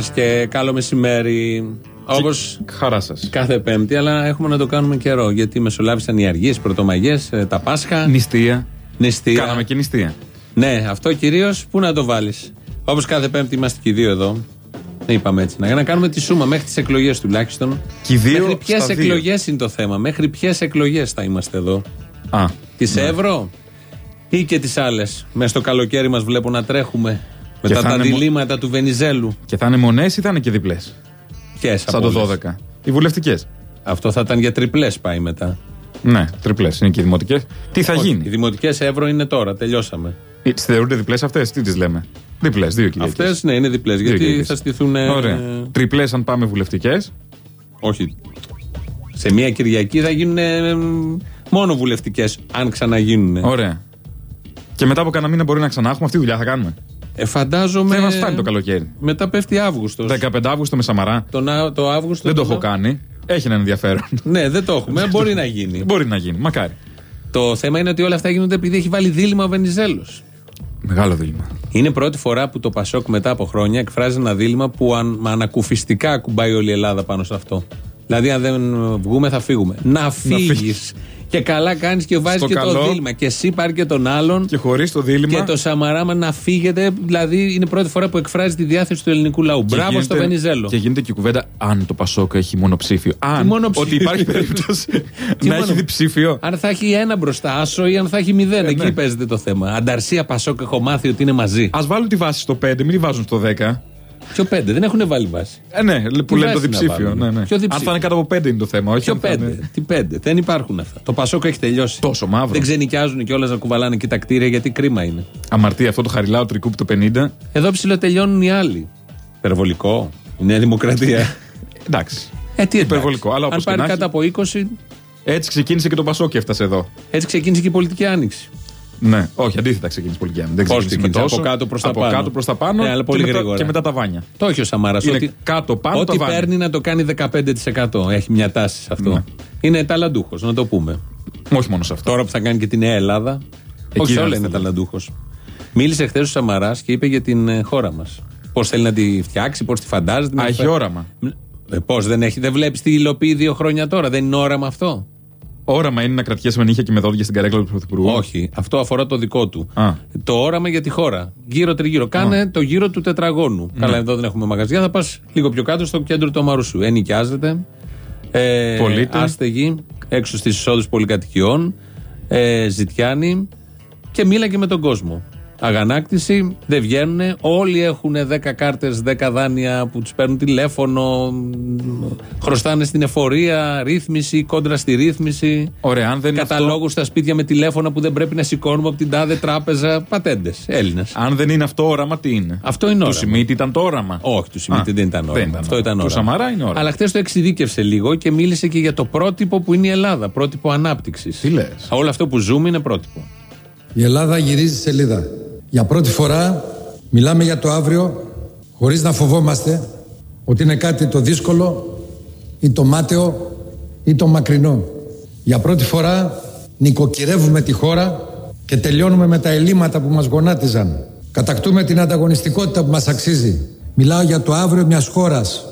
σας και καλό μεσημέρι. Όπως Χαρά σας. κάθε Πέμπτη, αλλά έχουμε να το κάνουμε καιρό. Γιατί μεσολάβησαν οι αργίες, πρωτομαγιές, τα Πάσχα. Νηστεία. Νηστεία. Κάναμε και νηστεία. Ναι, αυτό κυρίως πού να το βάλεις. Όπως κάθε Πέμπτη είμαστε και οι δύο εδώ. Είπαμε έτσι. Να, να κάνουμε τη σούμα μέχρι τις εκλογές τουλάχιστον. Και οι δύο Μέχρι ποιες στα δύο. εκλογές είναι το θέμα. Μέχρι ποιες εκλογές θα είμαστε εδώ. Α. Τις ναι. Εύρω ή και τις άλλες. Μέσα στο καλοκαίρι μας βλέπω να τρέχουμε. Μετά θα τα είναι μο- διλήμματα του Βενιζέλου. Και θα είναι μονές ή θα είναι και διπλές; Ποιες Σαν το 12. Οι βουλευτικές. Αυτό θα ήταν για τριπλές πάει μετά. Ναι, τριπλές είναι και οι δημοτικές. Τι θα Όχι, Οι γίνει. δημοτικές Εύρω είναι τώρα. Τελειώσαμε. Τι θεωρούνται διπλές αυτές, τι τις λέμε; Διπλές, δύο Κυριακέ. Αυτές ναι, είναι διπλές. Γιατί Κυριακές. θα στηθούν. ε, Ωραία. Τριπλές αν πάμε βουλευτικές; Όχι. Σε μια Κυριακή θα γίνουν ε, μόνο βουλευτικές, αν ξαναγίνουν. Ωραία. Και μετά από κανένα μήνα μπορεί να ξανά έχουμε; Αυτή τη δουλειά θα κάνουμε; Ε, φαντάζομαι. Δεν μα φτάνει το καλοκαίρι. Μετά πέφτει Αύγουστος. 15 Αύγουστο με Σαμαρά. Τον, Α- το Αύγουστο. Δεν το τον- έχω κάνει. Έχει ένα ενδιαφέρον. Ναι, δεν το έχουμε. Μπορεί να γίνει. Μπορεί να γίνει. Μακάρι. Το θέμα είναι ότι όλα αυτά γίνονται επειδή έχει βάλει δίλημα ο Βενιζέλος. Μεγάλο δίλημα. Είναι πρώτη φορά που το Πασόκ μετά από χρόνια εκφράζει ένα δίλημα που αν, με ανακουφιστικά ακουμπάει όλη η Ελλάδα πάνω σε αυτό. Δηλαδή, αν δεν βγούμε, θα φύγουμε. Να φύγεις. φύγεις. Και καλά κάνεις και βάζεις Στο και το καλό. δίλημα. Και εσύ πάρει και τον άλλον. Και χωρίς το δίλημα. Και το Σαμαράμα να φύγετε. Δηλαδή, είναι πρώτη φορά που εκφράζει τη διάθεση του ελληνικού λαού. Και Μπράβο στο γίνεται- Βενιζέλο. Και γίνεται και η κουβέντα αν το Πασόκ έχει μονοψήφιο. Αν. μονοψήφιο. Ότι υπάρχει περίπτωση Τι να έχει μονο- διψήφιο. Αν θα έχει ένα μπροστά, άσο ή αν θα έχει μηδέν. Εκεί ναι. παίζεται το θέμα. Ανταρσία Πασόκ έχω μάθει ότι είναι μαζί. Α βάλουν τη βάση στο 5, μην τη βάζουν στο 10. Ποιο πέντε, δεν έχουν βάλει βάση. Ε, ναι, που λένε το βάση να διψήφιο. βάλουν. Ναι, ναι. Ποιο Αν διψήφιο; θα είναι κάτω από 5 είναι το θέμα. Όχι Ποιο αν θα είναι- πέντε, τι πέντε, δεν υπάρχουν αυτά. Το Πασόκ έχει τελειώσει. Τόσο μαύρο. Δεν ξενικιάζουν κιόλας να κουβαλάνε εκεί τα κτίρια γιατί κρίμα είναι. Αμαρτία αυτό το χαριλάο τρικούπι το 50. Εδώ ψηλοτελειώνουν οι άλλοι. Υπερβολικό. Η Νέα Δημοκρατία. Εντάξει. ε, τι Υπερβολικό, εντάξει. αλλά όπως Αν και πάρει να κάτω από 20, Έτσι ξεκίνησε και το Πασόκ και έφτασε εδώ. έτσι ξεκίνησε και η πολιτική άνοιξη. Ναι, όχι, αντίθετα ξεκίνησε η πολιτική άμυνα. Δεν Πώς ξεκίνησε με ξεκίνησε, τόσο. από κάτω προς τα από πάνω. κάτω προς τα πάνω Ναι, αλλά πολύ και, μετά, γρήγορα. και μετά τα βάνια. Το έχει ο Σαμάρας. Είναι Ότι, κάτω πάνω ό,τι τα βάνια. παίρνει να το κάνει 15%. Έχει μια τάση σε αυτό. Ναι. Είναι ταλαντούχος, να το πούμε. Όχι μόνο σε αυτό. Τώρα που θα κάνει και τη Νέα Ελλάδα. Εκεί όχι σε δεν όλα θα είναι λέει. ταλαντούχος. Μίλησε χθες ο Σαμαράς και είπε για την ε, χώρα μας. Πώς θέλει να τη φτιάξει, πώς τη φαντάζεται. Α, με έχει φε- όραμα. Ε, πώς δεν έχει, δεν βλέπεις τι υλοποιεί δύο χρόνια τώρα. Δεν είναι όραμα αυτό; Όραμα είναι να κρατιέσαι με νύχια και με δόντια στην καρέκλα του Πρωθυπουργού; Όχι, αυτό αφορά το δικό του. Α. Το όραμα για τη χώρα. Γύρω τριγύρω. Κάνε το γύρο του τετραγώνου. Ναι. Καλά, εδώ δεν έχουμε μαγαζιά. Θα πας λίγο πιο κάτω στο κέντρο του Αμαρουσού. Ενοικιάζεται. Ε, Πωλείται. άστεγη, έξω στις εισόδους πολυκατοικιών. Ε, ζητιάνοι. Και μίλα και με τον κόσμο. Αγανάκτηση, δεν βγαίνουν. Όλοι έχουν 10 κάρτες, 10 δάνεια που τους παίρνουν τηλέφωνο. μ, Χρωστάνε στην εφορία, ρύθμιση, κόντρα στη ρύθμιση. Ωραία, αν δεν είναι αυτό- Καταλόγους στα σπίτια με τηλέφωνα που δεν πρέπει να σηκώνουμε από την τάδε τράπεζα. Πατέντες, Έλληνες. Αν δεν είναι αυτό όραμα, τι είναι; Αυτό είναι Του όραμα. Σιμίτη ήταν το όραμα. Όχι, του Σιμίτη Α, δεν ήταν όραμα. δεν ήταν Αυτό όραμα. ήταν Του όραμα. Σαμαρά είναι όραμα. Αλλά χθες το εξειδίκευσε λίγο και μίλησε και για το πρότυπο που είναι η Ελλάδα. Πρότυπο ανάπτυξης. Τι λες; Όλο αυτό που ζούμε είναι πρότυπο. Η Ελλάδα γυρίζει σελίδα. Για πρώτη φορά μιλάμε για το αύριο χωρίς να φοβόμαστε ότι είναι κάτι το δύσκολο ή το μάταιο ή το μακρινό. Για πρώτη φορά νοικοκυρεύουμε τη χώρα και τελειώνουμε με τα ελλείμματα που μας γονάτιζαν. Κατακτούμε την ανταγωνιστικότητα που μας αξίζει. Μιλάω για το αύριο μιας χώρας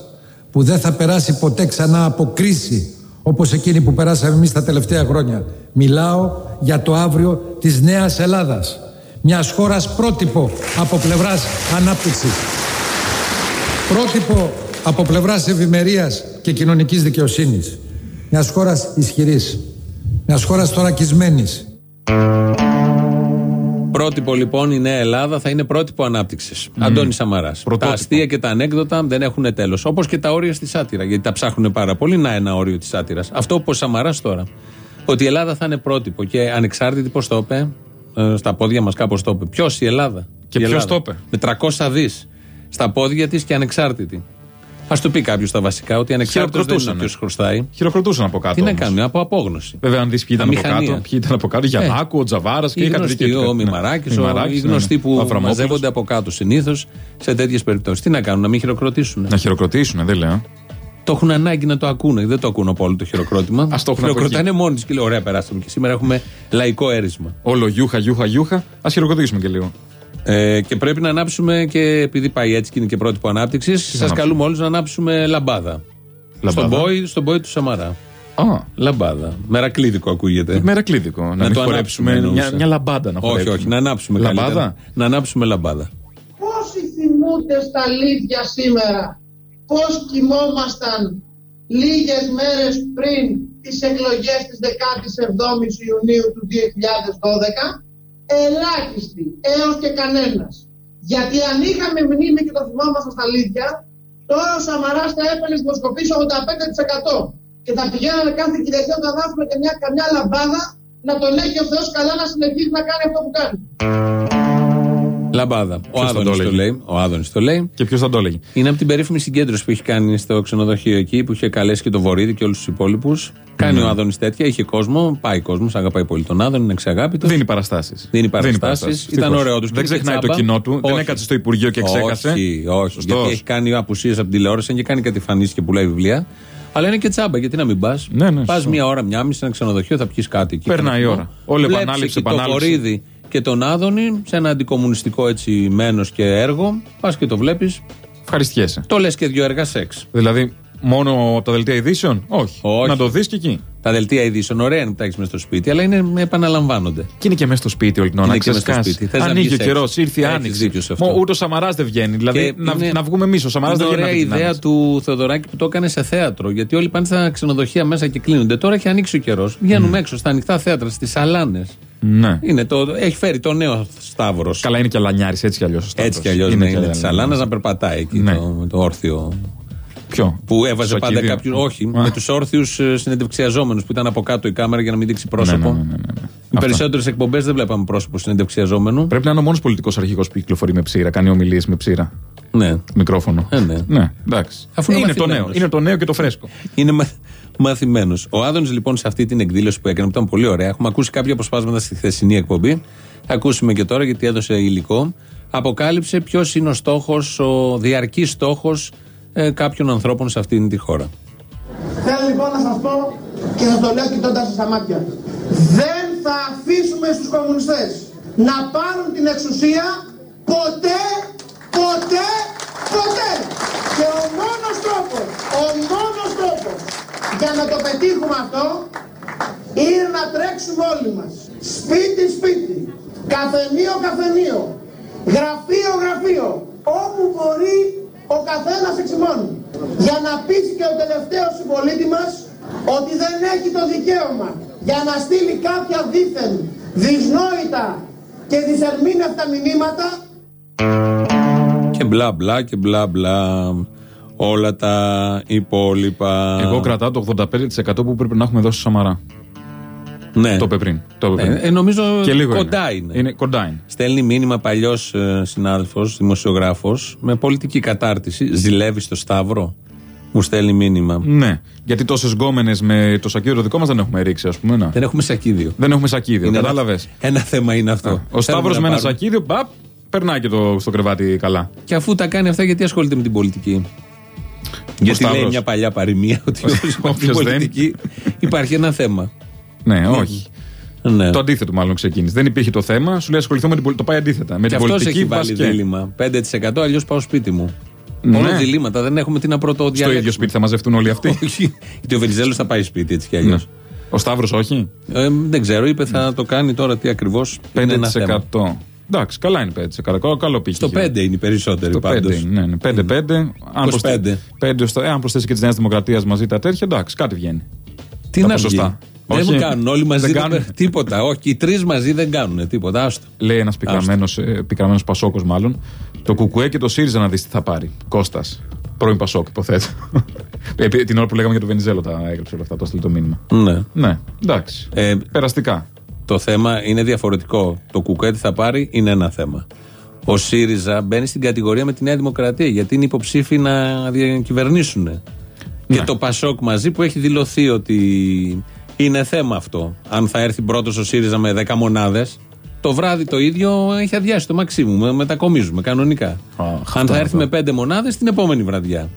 που δεν θα περάσει ποτέ ξανά από κρίση όπως εκείνη που περάσαμε εμείς τα τελευταία χρόνια. Μιλάω για το αύριο της νέας Ελλάδας. Μιας χώρας πρότυπο από πλευράς ανάπτυξης. Πρότυπο από πλευράς ευημερίας και κοινωνικής δικαιοσύνης. Μιας χώρας ισχυρής. Μιας χώρας θωρακισμένης. Πρότυπο λοιπόν η Νέα Ελλάδα θα είναι πρότυπο ανάπτυξης. Αντώνη Σαμαράς. Τα Πρωτότυπο. αστεία και τα ανέκδοτα δεν έχουν τέλος. Όπως και τα όρια στη σάτυρα. Γιατί τα ψάχνουν πάρα πολύ. Να ένα όριο της σάτυρας. Αυτό που ο Σαμαράς τώρα. Ότι η Ελλάδα θα είναι πρότυπο και ανεξάρτητη, πώς το είπε, ε, στα πόδια μας κάπως το είπε. Ποιος η Ελλάδα; Και Η ποιος Ελλάδα. το είπε; Με 300 δις στα πόδια της και ανεξάρτητη. Α το πει κάποιος τα βασικά, ότι ανεξάρτητος δεν είναι Χειροκροτούσανε. ποιο χρωστάει. Χειροκροτούσαν από κάτω. Τι να όμως. κάνουν, από απόγνωση. Βέβαια, αν δεις ποιοι ήταν από Αμηχανία. κάτω, ποιοι ήταν από κάτω, Γιαννάκου, ο Τζαβάρας και Οι είχατε γνωστοί, δίκιο. ο Ναι. Μημαράκης, Μημαράκης, οι ναι, ναι. γνωστοί Ο που Αβραμόπουλος. μαζεύονται από κάτω συνήθως σε τέτοιες περιπτώσεις. Τι να κάνουν, να μην χειροκροτήσουν. Να χειροκροτήσουν, δεν λέω. Το έχουν ανάγκη να το ακούνε. Δεν το ακούν από όλο το χειροκρότημα. Ας το έχουν από Χειροκροτάνε μόνοι τους και λέει: Ωραία, περάσαμε. Και σήμερα έχουμε λαϊκό έρισμα. Όλο γιούχα, γιούχα, γιούχα. Α χειροκροτήσουμε και λίγο. Ε, και πρέπει να ανάψουμε και επειδή πάει έτσι και είναι και πρότυπο ανάπτυξης, σας ανάψουμε; καλούμε όλους να ανάψουμε λαμπάδα. Στον Λαμπάδα. πόη, στον πόη του Σαμαρά. Α, Λαμπάδα. Μερακλίδικο ακούγεται. μερακλίδικο. Να, μην το χορέψουμε ανάψουμε, μια, εννοούσα. μια λαμπάντα να όχι, χορέψουμε. όχι, να ανάψουμε Λαμπάδα; καλύτερα. Να ανάψουμε λαμπάδα. Πόσοι θυμούνται στα αλήθεια σήμερα; Πώς κοιμόμασταν λίγες μέρες πριν τις εκλογές της 17ης Ιουνίου του 2012 ελάχιστοι έως και κανένας. Γιατί αν είχαμε μνήμη και το θυμόμασταν στα αλήθεια τώρα ο Σαμαράς θα έπαιρνε δημοσκοπήσεις 85% και θα πηγαίναμε κάθε Κυριακή να δώσουμε και μια καμιά λαμπάδα να τον έχει ο Θεός καλά να συνεχίζει να κάνει αυτό που κάνει. Λαμπάδα. Ο Ποιος θα το Άδωνης το έλεγε; λέει. Ο Άδωνης το λέει. Και ποιος θα το έλεγε; Είναι από την περίφημη συγκέντρωση που έχει κάνει στο ξενοδοχείο εκεί, που είχε καλέσει και το Βορύδη και όλους τους υπόλοιπους. Κάνει Ναι. ο Άδωνης τέτοια, είχε κόσμο, πάει κόσμος, αγαπάει πολύ τον Άδωνη, είναι εξαγάπητο. Δίνει παραστάσεις. Δίνει παραστάσεις. Ήταν ωραίο τους. Δεν Και ξεχνάει το τσάμπα. κοινό του. Δεν Όχι. έκατσε στο Υπουργείο και ξέχασε. Όχι, όχι. Σωστός. Γιατί έχει κάνει απουσίες από την τηλεόραση και κάνει κάτι φανίσει και πουλάει βιβλία. Αλλά είναι και τσάμπα, γιατί να μην πας. Ναι, ναι, πας σωστό. μία ώρα, μία μισή σε ένα ξενοδοχείο, θα πιεις κάτι εκεί. Περνάει η Κανένα ώρα. κοινό. Όλη Βλέπεις επανάληψη, εκεί επανάληψη. Το Βορύδη και τον Άδωνη σε ένα αντικομουνιστικό έτσι μένος και έργο. Πας και το βλέπεις. Ευχαριστιέσαι. Το λες και δύο έργα σεξ. Δηλαδή, μόνο από τα δελτία ειδήσεων; Όχι. Όχι. Να το δεις και εκεί. Τα δελτία ειδήσεων ωραία είναι που τα έχεις μέσα στο σπίτι, αλλά είναι, επαναλαμβάνονται. Και είναι και μέσα στο σπίτι όλη την ώρα. Είναι να και μες στο ξεσκάσει. σπίτι. Θες να Ανοίγει ο βγεις καιρός, έξω. ήρθε η Έχεις άνοιξη. δίκιο σε αυτό. Μο- Ούτε ο Σαμαράς δεν βγαίνει. Δηλαδή, Και να, είναι- να βγούμε εμείς. Ο Σαμαράς Είναι δεν βγαίνει. ωραία από την ιδέα άνοιξη. του Θεοδωράκη που το έκανε σε θέατρο. Γιατί όλοι πάνε στα ξενοδοχεία μέσα και κλείνονται. Τώρα έχει ανοίξει ο καιρός. Βγαίνουμε έξω στα ανοιχτά θέατρα, στις σαλάνες. Ναι. Είναι το, έχει φέρει το νέο Σταύρος. Καλά είναι και αλανιάρη έτσι κι αλλιώς. Έτσι κι αλλιώς είναι, είναι της σαλάνας να περπατάει εκεί Ναι. το, το όρθιο. Ποιο; Που έβαζε Στο πάντα ακίδιο. κάποιου. Όχι, Α. με τους όρθιους συνεντευξιαζόμενους που ήταν από κάτω η κάμερα για να μην δείξει πρόσωπο. Ναι, ναι, ναι, ναι, ναι. Οι Αυτό. περισσότερες εκπομπές δεν βλέπαμε πρόσωπο συνεντευξιαζόμενου. Πρέπει να είναι ο μόνος πολιτικός αρχηγός που κυκλοφορεί με ψήρα, κάνει ομιλίες με ψήρα. Ναι. Μικρόφωνο. Ε, ναι. ναι, εντάξει. Αφού είναι είναι το μαθημένος. νέο. Είναι το νέο και το φρέσκο. Είναι μα... μαθημένος. Ο Άδωνης λοιπόν σε αυτή την εκδήλωση που έκανε, που ήταν πολύ ωραία, έχουμε ακούσει κάποια αποσπάσματα στη χθεσινή εκπομπή. Θα ακούσουμε και τώρα γιατί έδωσε υλικό. Αποκάλυψε ποιος είναι ο στόχος, ο διαρκής στόχος ε, κάποιων ανθρώπων σε αυτήν τη χώρα. Θέλω λοιπόν να σας πω και σας το λέω κοιτώντας σας στα μάτια. Δεν θα αφήσουμε στους κομμουνιστές να πάρουν την εξουσία ποτέ, ποτέ, ποτέ. Και ο μόνος τρόπος, ο μόνος τρόπος για να το πετύχουμε αυτό είναι να τρέξουμε όλοι μας. Σπίτι, σπίτι, καφενείο, καφενείο, γραφείο, γραφείο, όπου μπορεί ο καθένας εξημώνει. Για να πείσει και ο τελευταίος συμπολίτη μας ότι δεν έχει το δικαίωμα για να στείλει κάποια δίθεν δυσνόητα και δυσερμήνευτα μηνύματα Και μπλα μπλα και μπλα μπλα. Όλα τα υπόλοιπα. Εγώ κρατάω το 85% που πρέπει να έχουμε δώσει στο Σαμαρά. Ναι. Το είπε πριν. Το είπε πριν. Ε, ε, νομίζω και λίγο κοντά είναι. είναι. κοντά είναι. Στέλνει μήνυμα παλιός ε, συνάδελφος, δημοσιογράφος, με πολιτική κατάρτιση. Ζηλεύει στο Σταύρο. Μου στέλνει μήνυμα. Ναι. Γιατί τόσες γκόμενες με το σακίδιο το δικό μας δεν έχουμε ρίξει, ας πούμε. να. Δεν έχουμε σακίδιο. Δεν έχουμε σακίδιο. Είναι Κατάλαβες. Ένα, ένα θέμα είναι αυτό. Ο Θέλουμε Σταύρος να με ένα πάρουμε. σακίδιο, παπ, περνάει και το, στο κρεβάτι καλά. Και αφού τα κάνει αυτά, γιατί ασχολείται με την πολιτική; Γιατί Σταύρος. λέει μια παλιά παροιμία ότι όποιος υπάρχει στην Όποιος δεν. πολιτική υπάρχει ένα θέμα. Ναι, όχι. Ναι. Το αντίθετο μάλλον ξεκίνησε. Δεν υπήρχε το θέμα, σου λέει ασχοληθώ με την πολιτική. Το πάει αντίθετα. Με Και την αυτός πολιτική έχει πας βάλει και- δίλημα. 5% αλλιώς πάω σπίτι μου. Ναι. Μόνο διλήμματα. Δεν έχουμε τι να πρώτο Στο διαλέξουμε. ίδιο σπίτι θα μαζευτούν όλοι αυτοί; Όχι. Γιατί ο Βενιζέλος θα πάει σπίτι έτσι κι αλλιώς. Ναι. Ο Σταύρος όχι; Ε, δεν ξέρω, είπε θα το κάνει τώρα τι ακριβώς. 5%. Εντάξει, καλά είναι 5%. Καλό, καλό πήχε. Στο 5 είναι οι περισσότεροι Το 5 πάντως. είναι, ναι, ναι. 5-5. Αν, 25. προσθέ- πέντε στο- ε, αν προσθέσει και τη Νέα Δημοκρατία μαζί τα τέτοια, εντάξει, κάτι βγαίνει. Τι Τα να ποσοστά. Βγει. Όχι. Δεν κάνουν όλοι μαζί. Δεν Δεν κάνουν. κάνουν. Τίποτα. Όχι, οι τρεις μαζί δεν κάνουν τίποτα. Άστο. Λέει ένας πικραμένος Πασόκος, μάλλον. Το Κουκουέ και το ΣΥΡΙΖΑ να δεις τι θα πάρει. Κώστας. Πρώην Πασόκ, υποθέτω. Επί- Την ώρα που λέγαμε για το Βενιζέλο τα έγραψε όλα αυτά, το έστειλε το μήνυμα. Ναι. Ναι, εντάξει. Ε, Περαστικά. Το θέμα είναι διαφορετικό. Το κουκουέ τι θα πάρει είναι ένα θέμα. Ο ΣΥΡΙΖΑ μπαίνει στην κατηγορία με τη Νέα Δημοκρατία γιατί είναι υποψήφοι να διακυβερνήσουν. Ναι. Και το Πασόκ μαζί που έχει δηλωθεί ότι είναι θέμα αυτό. Αν θα έρθει πρώτος ο ΣΥΡΙΖΑ με 10 μονάδες, το βράδυ το ίδιο έχει αδειάσει το μαξίμου. με- Μετακομίζουμε κανονικά. Αχ, Αν αυτό θα έρθει εδώ. με 5 μονάδες την επόμενη βραδιά.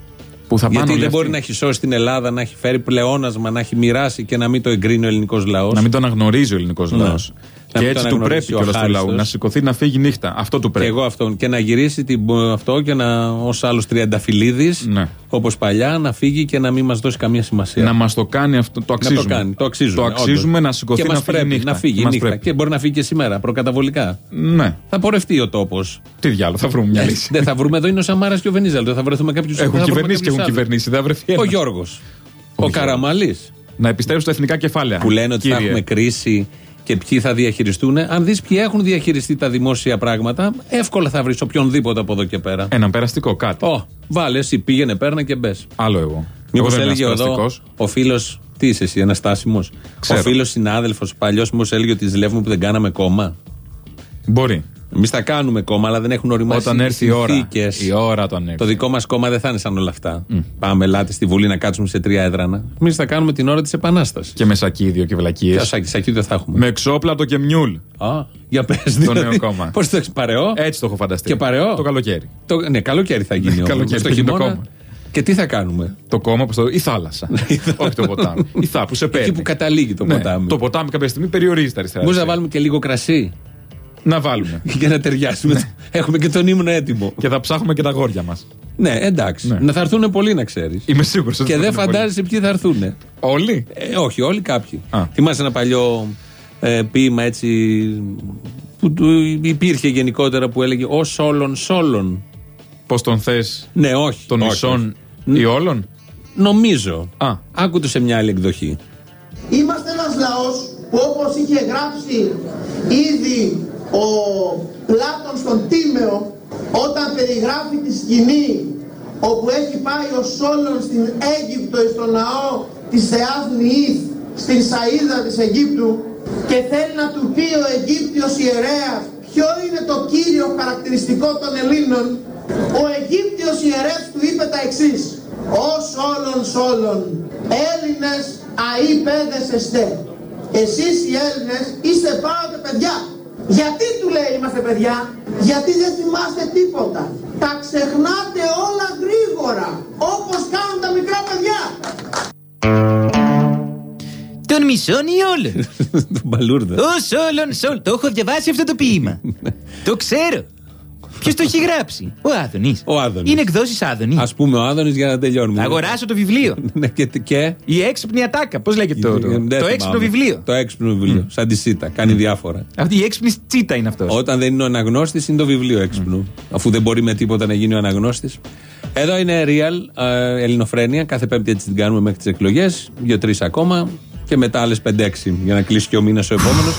Που θα πάνε Γιατί όλοι δεν μπορεί αυτοί. να έχει σώσει την Ελλάδα, να έχει φέρει πλεόνασμα, να έχει μοιράσει και να μην το εγκρίνει ο ελληνικός λαός. Να μην το αναγνωρίζει ο ελληνικός Ναι. λαός. Να Και μην το έτσι του πρέπει αναγνωρίσει ο κιόλας του λαού. αχάριστος. Να σηκωθεί να φύγει νύχτα. Αυτό του Και πρέπει. εγώ αυτόν. Και να γυρίσει την, αυτό και να ως άλλος τριανταφυλλίδης, Ναι. όπως παλιά, να φύγει και να μην μας δώσει καμία σημασία. Να μας το κάνει αυτό. Το Να αξίζουμε. το κάνει. Το αξίζουμε. Το αξίζουμε όντως. να σηκωθεί και να μας φύγει πρέπει νύχτα. να φύγει Μας νύχτα. πρέπει. Και μπορεί να φύγει και σήμερα, προκαταβολικά. Ναι. Θα πορευτεί ο τόπος. Τι διάλογο, θα βρούμε μια λύση. Δεν θα βρούμε εδώ είναι ο Σαμάρας και ο Βενίζελο. Δεν θα βρεθούμε κάποιου Έχουν κυβερνήσει και έχουν κυβερνήσει. Δεν θα βρεθεί Ο ένας. Γιώργος. Ο Καραμαλής. Να επιστρέψουν στα εθνικά κεφάλαια. Που λένε ότι θα Κύριε. έχουμε κρίση και ποιοι θα διαχειριστούν. Αν δεις ποιοι έχουν διαχειριστεί τα δημόσια πράγματα, εύκολα θα βρεις οποιονδήποτε από εδώ και πέρα. Έναν περαστικό κάτι. Ω, βάλε εσύ, πήγαινε, παίρνα και μπες. Άλλο εγώ. Μήπως Εγώ δεν είμαι έλεγε ένας εδώ περαστικός. ο φίλος. Τι είσαι εσύ, Αναστάσιμος; Ο Ξέρω. φίλος συνάδελφος παλιός, μήπως έλεγε ότι ζηλεύουμε που δεν κάναμε κόμμα; Μπορεί. Εμείς τα κάνουμε κόμμα, αλλά δεν έχουν οριμάσει Όταν έρθει η ώρα. συνθήκες. Η ώρα όταν έρθει. Το δικό μας κόμμα δεν θα είναι σαν όλα αυτά. Πάμε, ελάτε στη Βουλή να κάτσουμε σε τρία έδρανα. Εμείς θα κάνουμε την ώρα της Επανάστασης. Και με σακίδιο και βλακίες. Και σακί, σακί δεν θα έχουμε. Με εξόπλατο και μιούλ. Α, για πες. Το νέο κόμμα. Πώς το έχεις παρεό; Έτσι το έχω φανταστεί. Και παρεό; Το καλοκαίρι. Το, ναι, καλοκαίρι θα γίνει όμως. Καλοκαίρι Στο θα γίνει το χειμώνα. κόμμα. Και τι θα κάνουμε; Το κόμμα που στο. η θάλασσα. Όχι το ποτάμι. Η θά που σε παίρνει. Εκεί που καταλήγει το Ναι, ποτάμι. Το ποτάμι κάποια στιγμή περιορίζει τα αριστερά. Μπορείς να της. βάλουμε και λίγο κρασί Να βάλουμε. για να ταιριάσουμε. Έχουμε και τον ύμνο έτοιμο. και θα ψάχνουμε και τα γόρια μας. Ναι, εντάξει. Ναι. Να θα έρθουν πολλοί να ξέρεις. Είμαι σίγουρος. Και δεν φαντάζεσαι ποιοι θα έρθουν. Όλοι; Ε, όχι, όλοι κάποιοι. Α. Θυμάσαι ένα παλιό ε, ποίημα έτσι που του υπήρχε γενικότερα που έλεγε Ω όλων σόλων. Πώς τον θες; Ναι, όχι. των όχι, μισών όχι. ή όλων; Νομίζω. Α. Άκου το σε μια άλλη εκδοχή. Είμαστε ένας λαός που όπως είχε γράψει ήδη ο Πλάτων στον Τίμεο όταν περιγράφει τη σκηνή όπου έχει πάει ο Σόλων στην Αίγυπτο στο ναό της θεάς Νιήθ στην Σαΐδα της Αιγύπτου και θέλει να του πει ο Αιγύπτιος ιερέας ποιο είναι το κύριο χαρακτηριστικό των Ελλήνων; Ο Αιγύπτιος ιερέας του είπε τα εξής «Ως όλων σόλων, Έλληνες αεί παιδες εστέ». Εσείς οι Έλληνες είστε πάντοτε παιδιά. Γιατί του λέει είμαστε παιδιά, γιατί δεν θυμάστε τίποτα. Τα ξεχνάτε όλα γρήγορα, όπως κάνουν τα μικρά παιδιά. Των μισών ή όλων. Τον Μπαλούρδο. Ω όλων σόλ. Το έχω διαβάσει αυτό το ποίημα. το ξέρω. Ποιος το έχει γράψει; Ο Άδωνης. Ο Άδωνης. Είναι εκδόσεις Άδωνης. Α πούμε ο Άδωνης για να τελειώνουμε. Θα αγοράσω το βιβλίο. Ναι, και, και; Η έξυπνη ατάκα. Πώς λέγεται το, το, Δεν το θυμάμαι. έξυπνο βιβλίο; Το έξυπνο βιβλίο. Σαν τη ΣΥΤΑ. Κάνει διάφορα. Αυτή η έξυπνη τσίτα είναι αυτός. Όταν δεν είναι ο αναγνώστης, είναι το βιβλίο έξυπνο. Αφού δεν μπορεί με τίποτα να γίνει ο αναγνώστης. Εδώ είναι Real ε, Ελληνοφρένεια. Κάθε Πέμπτη έτσι την κάνουμε μέχρι τις εκλογές. Δύο-τρει ακόμα. Και μετά άλλες 5-6 για να κλείσει και ο μήνας ο επόμενος.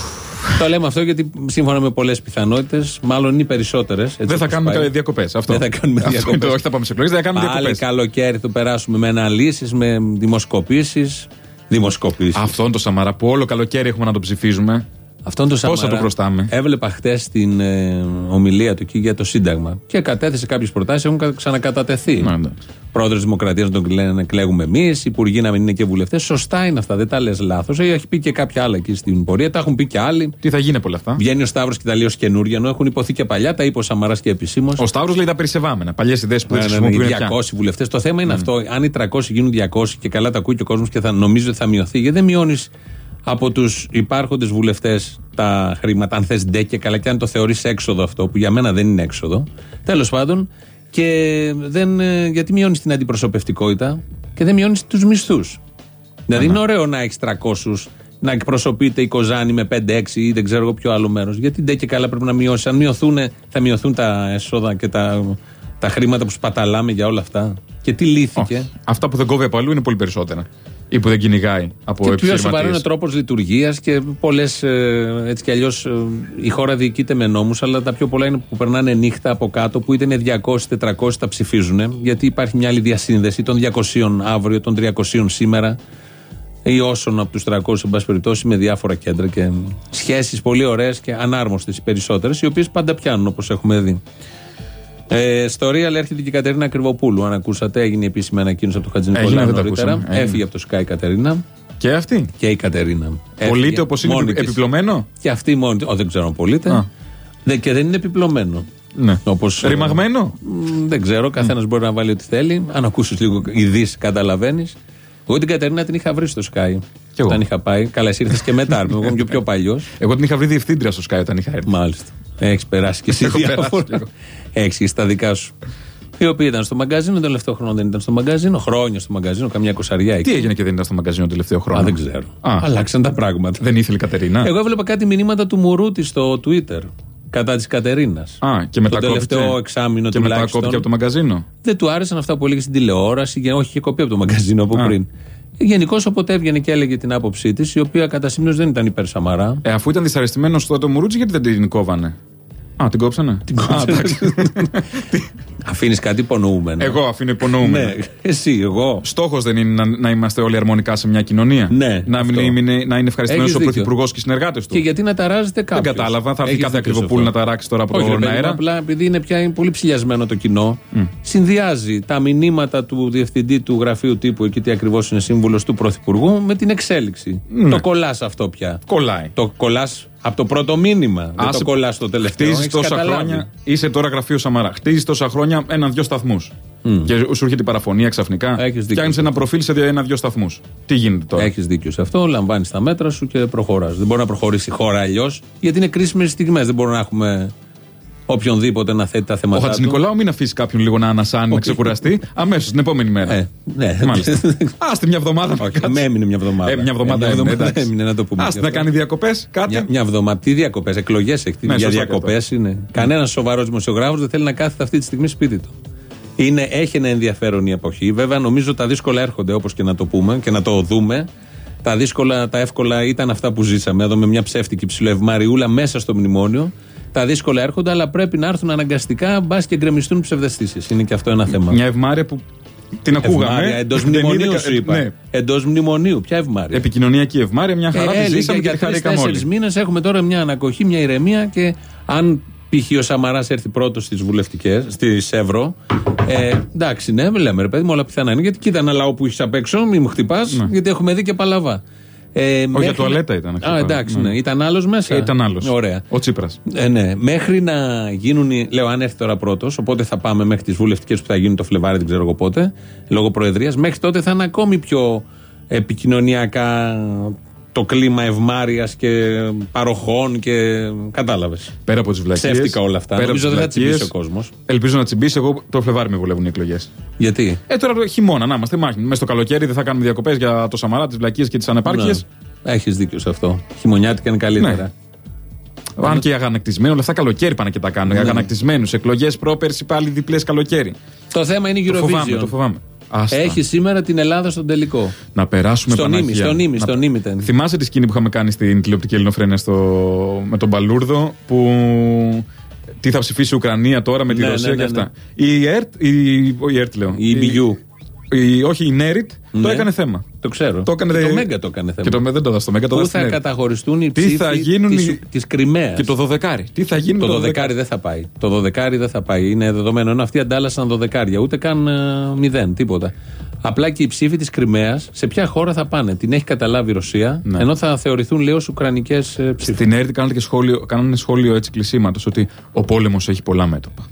Το λέμε αυτό γιατί σύμφωνα με πολλές πιθανότητες, μάλλον οι περισσότερες. Δεν θα κάνουμε διακοπές. Αυτό. Δεν θα κάνουμε Αυτό είναι διακοπές. το- Όχι, θα πάμε σε εκλογές, δεν θα κάνουμε Πάλι διακοπές. καλοκαίρι θα περάσουμε με αναλύσεις, με δημοσκοπήσεις. Δημοσκοπήσεις. Αυτόν το Σαμαρά που όλο καλοκαίρι έχουμε να το ψηφίζουμε. Αυτόν το Πώς θα Σαμαρά το προστάμε; Έβλεπα χτε την ε, ομιλία του εκεί για το Σύνταγμα και κατέθεσε κάποιες προτάσεις, έχουν κα- ξανακατατεθεί. Ναι, εντάξει. Πρόεδρος Δημοκρατίας να τον κλέ- να εκλέγουμε εμείς, υπουργοί να μην είναι και βουλευτές. Σωστά είναι αυτά, δεν τα λες λάθος. Έχει πει και κάποια άλλα εκεί στην πορεία, τα έχουν πει και άλλοι. Τι θα γίνει από όλα αυτά; Βγαίνει ο Σταύρος και τα λέει ως καινούργια, ενώ έχουν υποθεί και παλιά, τα είπε ο Σαμαράς και επισήμως. Ο Σταύρος λέει τα περισσευάμενα. Παλιές ιδέες που δεν Ναι, ναι, ναι, οι χρησιμοποιούν 200 πια. βουλευτές. Το θέμα είναι αυτό. Αν οι 300 γίνουν 200 και καλά τα ακούει και ο κόσμος και θα νομίζω ότι θα μειωθεί, γιατί δεν μειώνεις από τους υπάρχοντες βουλευτές τα χρήματα, αν θες ντε και καλά, και αν το θεωρείς έξοδο αυτό, που για μένα δεν είναι έξοδο. Τέλος πάντων, και δεν, ε, γιατί μειώνεις την αντιπροσωπευτικότητα και δεν μειώνεις τους μισθούς. Δηλαδή είναι ωραίο να έχεις 300 να εκπροσωπείται η Κοζάνη με 5-6 ή δεν ξέρω εγώ ποιο άλλο μέρος. Γιατί ντε και καλά πρέπει να μειώσει. Αν μειωθούν, θα μειωθούν τα έσοδα και τα, τα χρήματα που σπαταλάμε για όλα αυτά. Και τι λύθηκε; Όχι. Αυτά που δεν κόβει από αλλού είναι πολύ περισσότερα. Ή που δεν κυνηγάει από Και πιο σοβαρό είναι ο επιχειρηματίε. τρόπος λειτουργίας και πολλές. Έτσι κι αλλιώς η χώρα διοικείται με νόμους, αλλά τα πιο πολλά είναι που περνάνε νύχτα από κάτω, που είτε είναι 200-400 τα ψηφίζουν. Γιατί υπάρχει μια άλλη διασύνδεση των 200 αύριο, των 300 σήμερα ή όσων από τους 300, εν πάση περιπτώσει, με διάφορα κέντρα και σχέσεις πολύ ωραίες και ανάρμοστες οι περισσότερες, οι οποίες πάντα πιάνουν όπως έχουμε δει. Ε, στο Real έρχεται και η Κατερίνα Κρυβοπούλου. Αν ακούσατε, έγινε η επίσημη ανακοίνωση από τον Χατζη Έγινε, Νικολάου δεν τα νωρίτερα. ακούσαμε. Έγινε. Έφυγε από το Sky η Κατερίνα Και αυτή; και η Κατερίνα. Πωλείται Έφυγε όπως είναι μόνη της. επιπλωμένο; Και αυτή μόνη. της. Ω, δεν ξέρω αν πωλείται. Α. Δεν, και δεν είναι επιπλωμένο. Ναι. Όπως, ε, Ρημαγμένο; μ, δεν ξέρω, καθένας μπορεί να βάλει ό,τι θέλει. Αν ακούσει λίγο ειδήσει, καταλαβαίνεις. Εγώ την Κατερίνα την είχα βρει στο Sky. Κι εγώ. Όταν είχα πάει. Καλά, εσύ ήρθες και μετά. Εγώ είμαι πιο, πιο παλιός. Εγώ την είχα βρει διευθύντρια στο Sky όταν είχα έρθει. Μάλιστα. Έχεις περάσει και εσύ Έχω περάσει διάφορα. κι εγώ. Έχεις και τα δικά σου. Η οποία ήταν στο μαγκαζίνο, τον τελευταίο χρόνο δεν ήταν στο μαγκαζίνο. Χρόνια στο μαγκαζίνο, καμιά κοσαριά εκεί. Τι έγινε και δεν ήταν στο μαγκαζίνο τον τελευταίο χρόνο; Α, δεν ξέρω. Α. Αλλάξαν τα πράγματα. Δεν ήθελε η Κατερίνα; Εγώ έβλεπα κάτι μηνύματα του Μουρούτη στο Twitter κατά της Κατερίνας. Α, και μετά Το τελευταίο κόπηκε. εξάμεινο Και μετά τουλάχιστον. κόπηκε από το μαγκαζίνο; Δεν του άρεσαν αυτά που έλεγε στην τηλεόραση, και όχι είχε κοπεί από το μαγκαζίνο από Α. πριν. Γενικώς όποτε έβγαινε και έλεγε την άποψή της, η οποία κατά σημείο δεν ήταν υπέρ Σαμαρά. Ε, αφού ήταν δυσαρεστημένο στο το Μουρούτσι, γιατί δεν την κόβανε; Α, την κόψανε; Την Αφήνεις κάτι υπονοούμενο. Εγώ αφήνω υπονοούμενο. Ναι, εσύ, εγώ. Στόχος δεν είναι να, να είμαστε όλοι αρμονικά σε μια κοινωνία. Ναι, να, μην αυτό. είναι, να είναι ευχαριστημένος Έχεις ο δίκιο. Πρωθυπουργός και οι συνεργάτες του. Και γιατί να ταράζεται κάποιο. Δεν κατάλαβα. Θα έρθει κάθε ακριβοπούλη να ταράξει τώρα από Όχι, ρε τον παιδί μου, αέρα. Απλά επειδή είναι πια είναι πολύ ψηλιασμένο το κοινό, συνδυάζει τα μηνύματα του διευθυντή του γραφείου τύπου, εκεί τι ακριβώς είναι σύμβουλος του Πρωθυπουργού, με την εξέλιξη. Ναι. Το κολλάς αυτό πια. Κολλάει. Το κολλάς από το πρώτο μήνυμα. δεν Άσε- το κολλάς στο τελευταίο. Χτίζεις Έχεις τόσα καταλάβει. χρόνια. Είσαι τώρα γραφείο Σαμαρά. Χτίζεις τόσα χρόνια έναν-δυο σταθμούς. Και σου έρχεται η παραφωνία ξαφνικά. Έχεις δίκιο. Φτιάχνεις ένα προφίλ σε ένα-δυο σταθμούς. Τι γίνεται τώρα; Έχεις δίκιο σε αυτό. Λαμβάνεις τα μέτρα σου και προχωράς. Δεν μπορεί να προχωρήσει η χώρα αλλιώς, γιατί είναι κρίσιμες στιγμές. Δεν μπορούμε να έχουμε οποιονδήποτε να θέτει τα Ο θέματα. Χατζη του. Νικολάου μην αφήσει κάποιον λίγο να ανασάνει, να ξεκουραστεί. Αμέσως την επόμενη μέρα. Ε, ναι. Μάλιστα. Άστε μια εβδομάδα να Όχι, κάτσει. με έμεινε μια εβδομάδα. Ε, μια εβδομάδα Ε, έμεινε, εντάξει. έμεινε, να το πούμε. Άστε και να αυτό. κάνει διακοπές, κάτι. Μια, μια εβδομάδα. Τι διακοπές, εκλογές έχει. Ναι, για σωστά διακοπές είναι. Κανένας σοβαρός δημοσιογράφος δεν θέλει να κάθεται αυτή τη στιγμή σπίτι του. Είναι, έχει ένα ενδιαφέρον η εποχή. Βέβαια, νομίζω τα δύσκολα έρχονται όπως και να το πούμε και να το δούμε. Τα δύσκολα, τα εύκολα ήταν αυτά που ζήσαμε. Εδώ με μια ψεύτικη ψιλοευμαριούλα μέσα στο μνημόνιο. Τα δύσκολα έρχονται, αλλά πρέπει να έρθουν αναγκαστικά μπας και γκρεμιστούν ψευδεστήσεις. Είναι και αυτό ένα θέμα. Μια ευμάρεια που την ακούγαμε. Εντός δεν είναι μνημονίου κα- σου είπα. ναι. Εντός μνημονίου. Ποια ευμάρεια. Επικοινωνιακή ευμάρεια, μια χαρά Ε, τη ζήσαμε και για τη χαρήκαμε τέσσερι όλοι. μήνες έχουμε τώρα μια ανακοχή, μια ηρεμία και αν π.χ. ο Σαμαράς έρθει πρώτος στις βουλευτικές, στις Ευρώ. Ε, εντάξει, ναι, λέμε ρε παιδί μου, όλα πιθανά είναι. Γιατί κοίτα ένα λαό που έχεις απ' έξω, μην μου χτυπάς, γιατί έχουμε δει και παλαβά. Ε, Ναι. για τουαλέτα ήταν, Α, χτυπάει. εντάξει, Ναι. ναι. Ήταν άλλος μέσα; Ε, Ήταν άλλος. Ωραία. Ο Τσίπρας. Ε, ναι. Μέχρι να γίνουν. οι- Λέω, αν έρθει τώρα πρώτος, οπότε θα πάμε μέχρι τις βουλευτικές που θα γίνουν το Φλεβάρι, δεν ξέρω εγώ πότε, λόγω Προεδρίας. Μέχρι τότε θα είναι ακόμη πιο επικοινωνιακά το κλίμα ευμάρεια και παροχών και. Κατάλαβες. Πέρα από τις βλακίες. Ψεύτικα όλα αυτά. Νομίζω δεν θα τσιμπήσει ο κόσμος. Ελπίζω να τσιμπήσει. Εγώ το Φλεβάρι με βολεύουν οι εκλογές. Γιατί; Ε, τώρα το χειμώνα, να είμαστε μάχη. Μέσα στο καλοκαίρι δεν θα κάνουμε διακοπές για το Σαμαρά, τις βλακίες και τις ανεπάρκειες. Ναι. Έχεις δίκιο σε αυτό. Χειμωνιάτικα είναι καλύτερα. Ναι. Αν και αγανακτισμένοι, όλα αυτά καλοκαίρι πάνε και τα κάνουν. Ναι. Αγανακτισμένους. Εκλογές πρόπερση πάλι διπλές καλοκαίρι. Το θέμα είναι η Το φοβάμαι, Eurovision. το φοβάμαι. Άστα. Έχει σήμερα την Ελλάδα στον τελικό. Να περάσουμε Στον Παναγία. ήμι, στον ήμι, Να- στον ήμι ήταν. Θυμάσαι τη σκηνή που είχαμε κάνει στην τηλεοπτική Ελληνοφρένεια στο... με τον Μπαλούρδο που. Τι θα ψηφίσει η Ουκρανία τώρα με τη Ναι, Ρωσία ναι, και ναι, αυτά. Η ΕΡΤ, η, η ΕΡΤ λέω. Η BU. Η- όχι, η ΝΕΡΙΤ το Ναι. έκανε θέμα. Το ξέρω. Το έκανε Και δε- το Μέγκα το έκανε θέμα. Και το, δεν το είδα στο Μέγκα, το Πού είδα στην θα ΕΡΤ. καταχωριστούν οι Τι ψήφοι θα γίνουν της, οι- της Κρυμαίας; Και το 12. Τι θα γίνει Το με το 12 δεν θα πάει. Το 12 δεν θα πάει. Είναι δεδομένο. Ενώ αυτοί αντάλλασαν 12. Ούτε καν ε, μηδέν, τίποτα. Απλά και οι ψήφοι της Κρυμαίας σε ποια χώρα θα πάνε; Την έχει καταλάβει η Ρωσία, Ναι. ενώ θα θεωρηθούν λέω ουκρανικές ψήφοι. Στην ΕΡΤ κάνανε και σχόλιο, κάνανε σχόλιο έτσι κλεισίματος ότι ο πόλεμος έχει πολλά μέτωπα.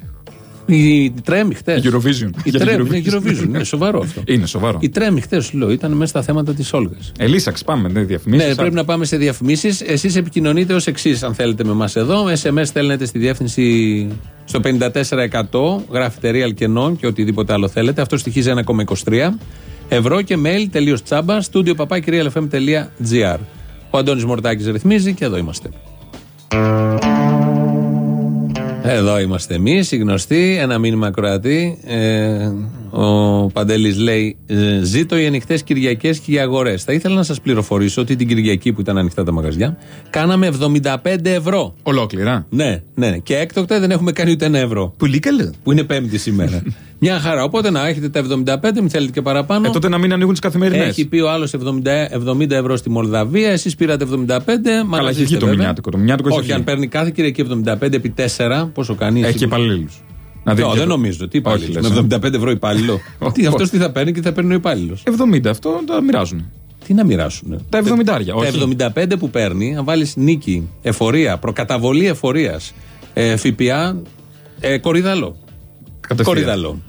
Η τρέμει χτες. Η Eurovision. Η Για την τρέμει, Eurovision. είναι Eurovision. Είναι σοβαρό αυτό. Είναι σοβαρό. Η τρέμει χτες, σου λέω, ήταν μέσα στα θέματα της Όλγας. Ελίσαξ, πάμε, δεν διαφημίσεις. Ναι, πρέπει να πάμε σε διαφημίσεις. Εσείς επικοινωνείτε ως εξής, αν θέλετε με εμά εδώ. SMS στέλνετε στη διεύθυνση στο 54%, γράφετε real κενό και οτιδήποτε άλλο θέλετε. Αυτό στοιχίζει 1,23 ευρώ και mail τελείως τσάμπα, στούντιο παπάκυριαλfm.gr. Ο Αντώνης Μορτάκης ρυθμίζει και εδώ είμαστε. Εδώ είμαστε εμείς, οι γνωστοί. Ένα μήνυμα Κροατή. Ε, ο Παντελής λέει: ε, Ζήτω οι ανοιχτές Κυριακές και οι αγορές. Θα ήθελα να σας πληροφορήσω ότι την Κυριακή που ήταν ανοιχτά τα μαγαζιά, κάναμε 75 ευρώ. Ολόκληρα. Ναι, ναι. Και έκτοτε δεν έχουμε κάνει ούτε ένα ευρώ. Πολύ καλό. Που είναι Πέμπτη σήμερα. Μια χαρά. Οπότε να έχετε τα 75, μην θέλετε και παραπάνω. Ε, τότε να μην ανοίγουν τις καθημερινές. Έχει πει ο άλλος 70, 70 ευρώ στη Μολδαβία, εσείς πήρατε 75. Μα Καλά, έχει βγει το μηνιάτικο. Το μηνιάτικο έχει Όχι, βγει. αν παίρνει κάθε Κυριακή 75 επί 4, πόσο κάνει. Έχει εσύ και που- υπαλλήλου. No, δεν νομίζω. Τι Όχι, υπάλληλο. λες, Με ε; 75 ευρώ υπάλληλο. Όχι, τι, όχι. αυτός τι θα παίρνει και τι θα παίρνει ο υπάλληλος. 70 αυτό τα μοιράζουν. Τι να μοιράσουν. Τα 70 όχι. Τα 75 που παίρνει, αν βάλεις νίκη, εφορία, προκαταβολή εφορίας, ε, ΦΠΑ, ε, κορυδαλό. Κατευθείαν. Κορυδαλό.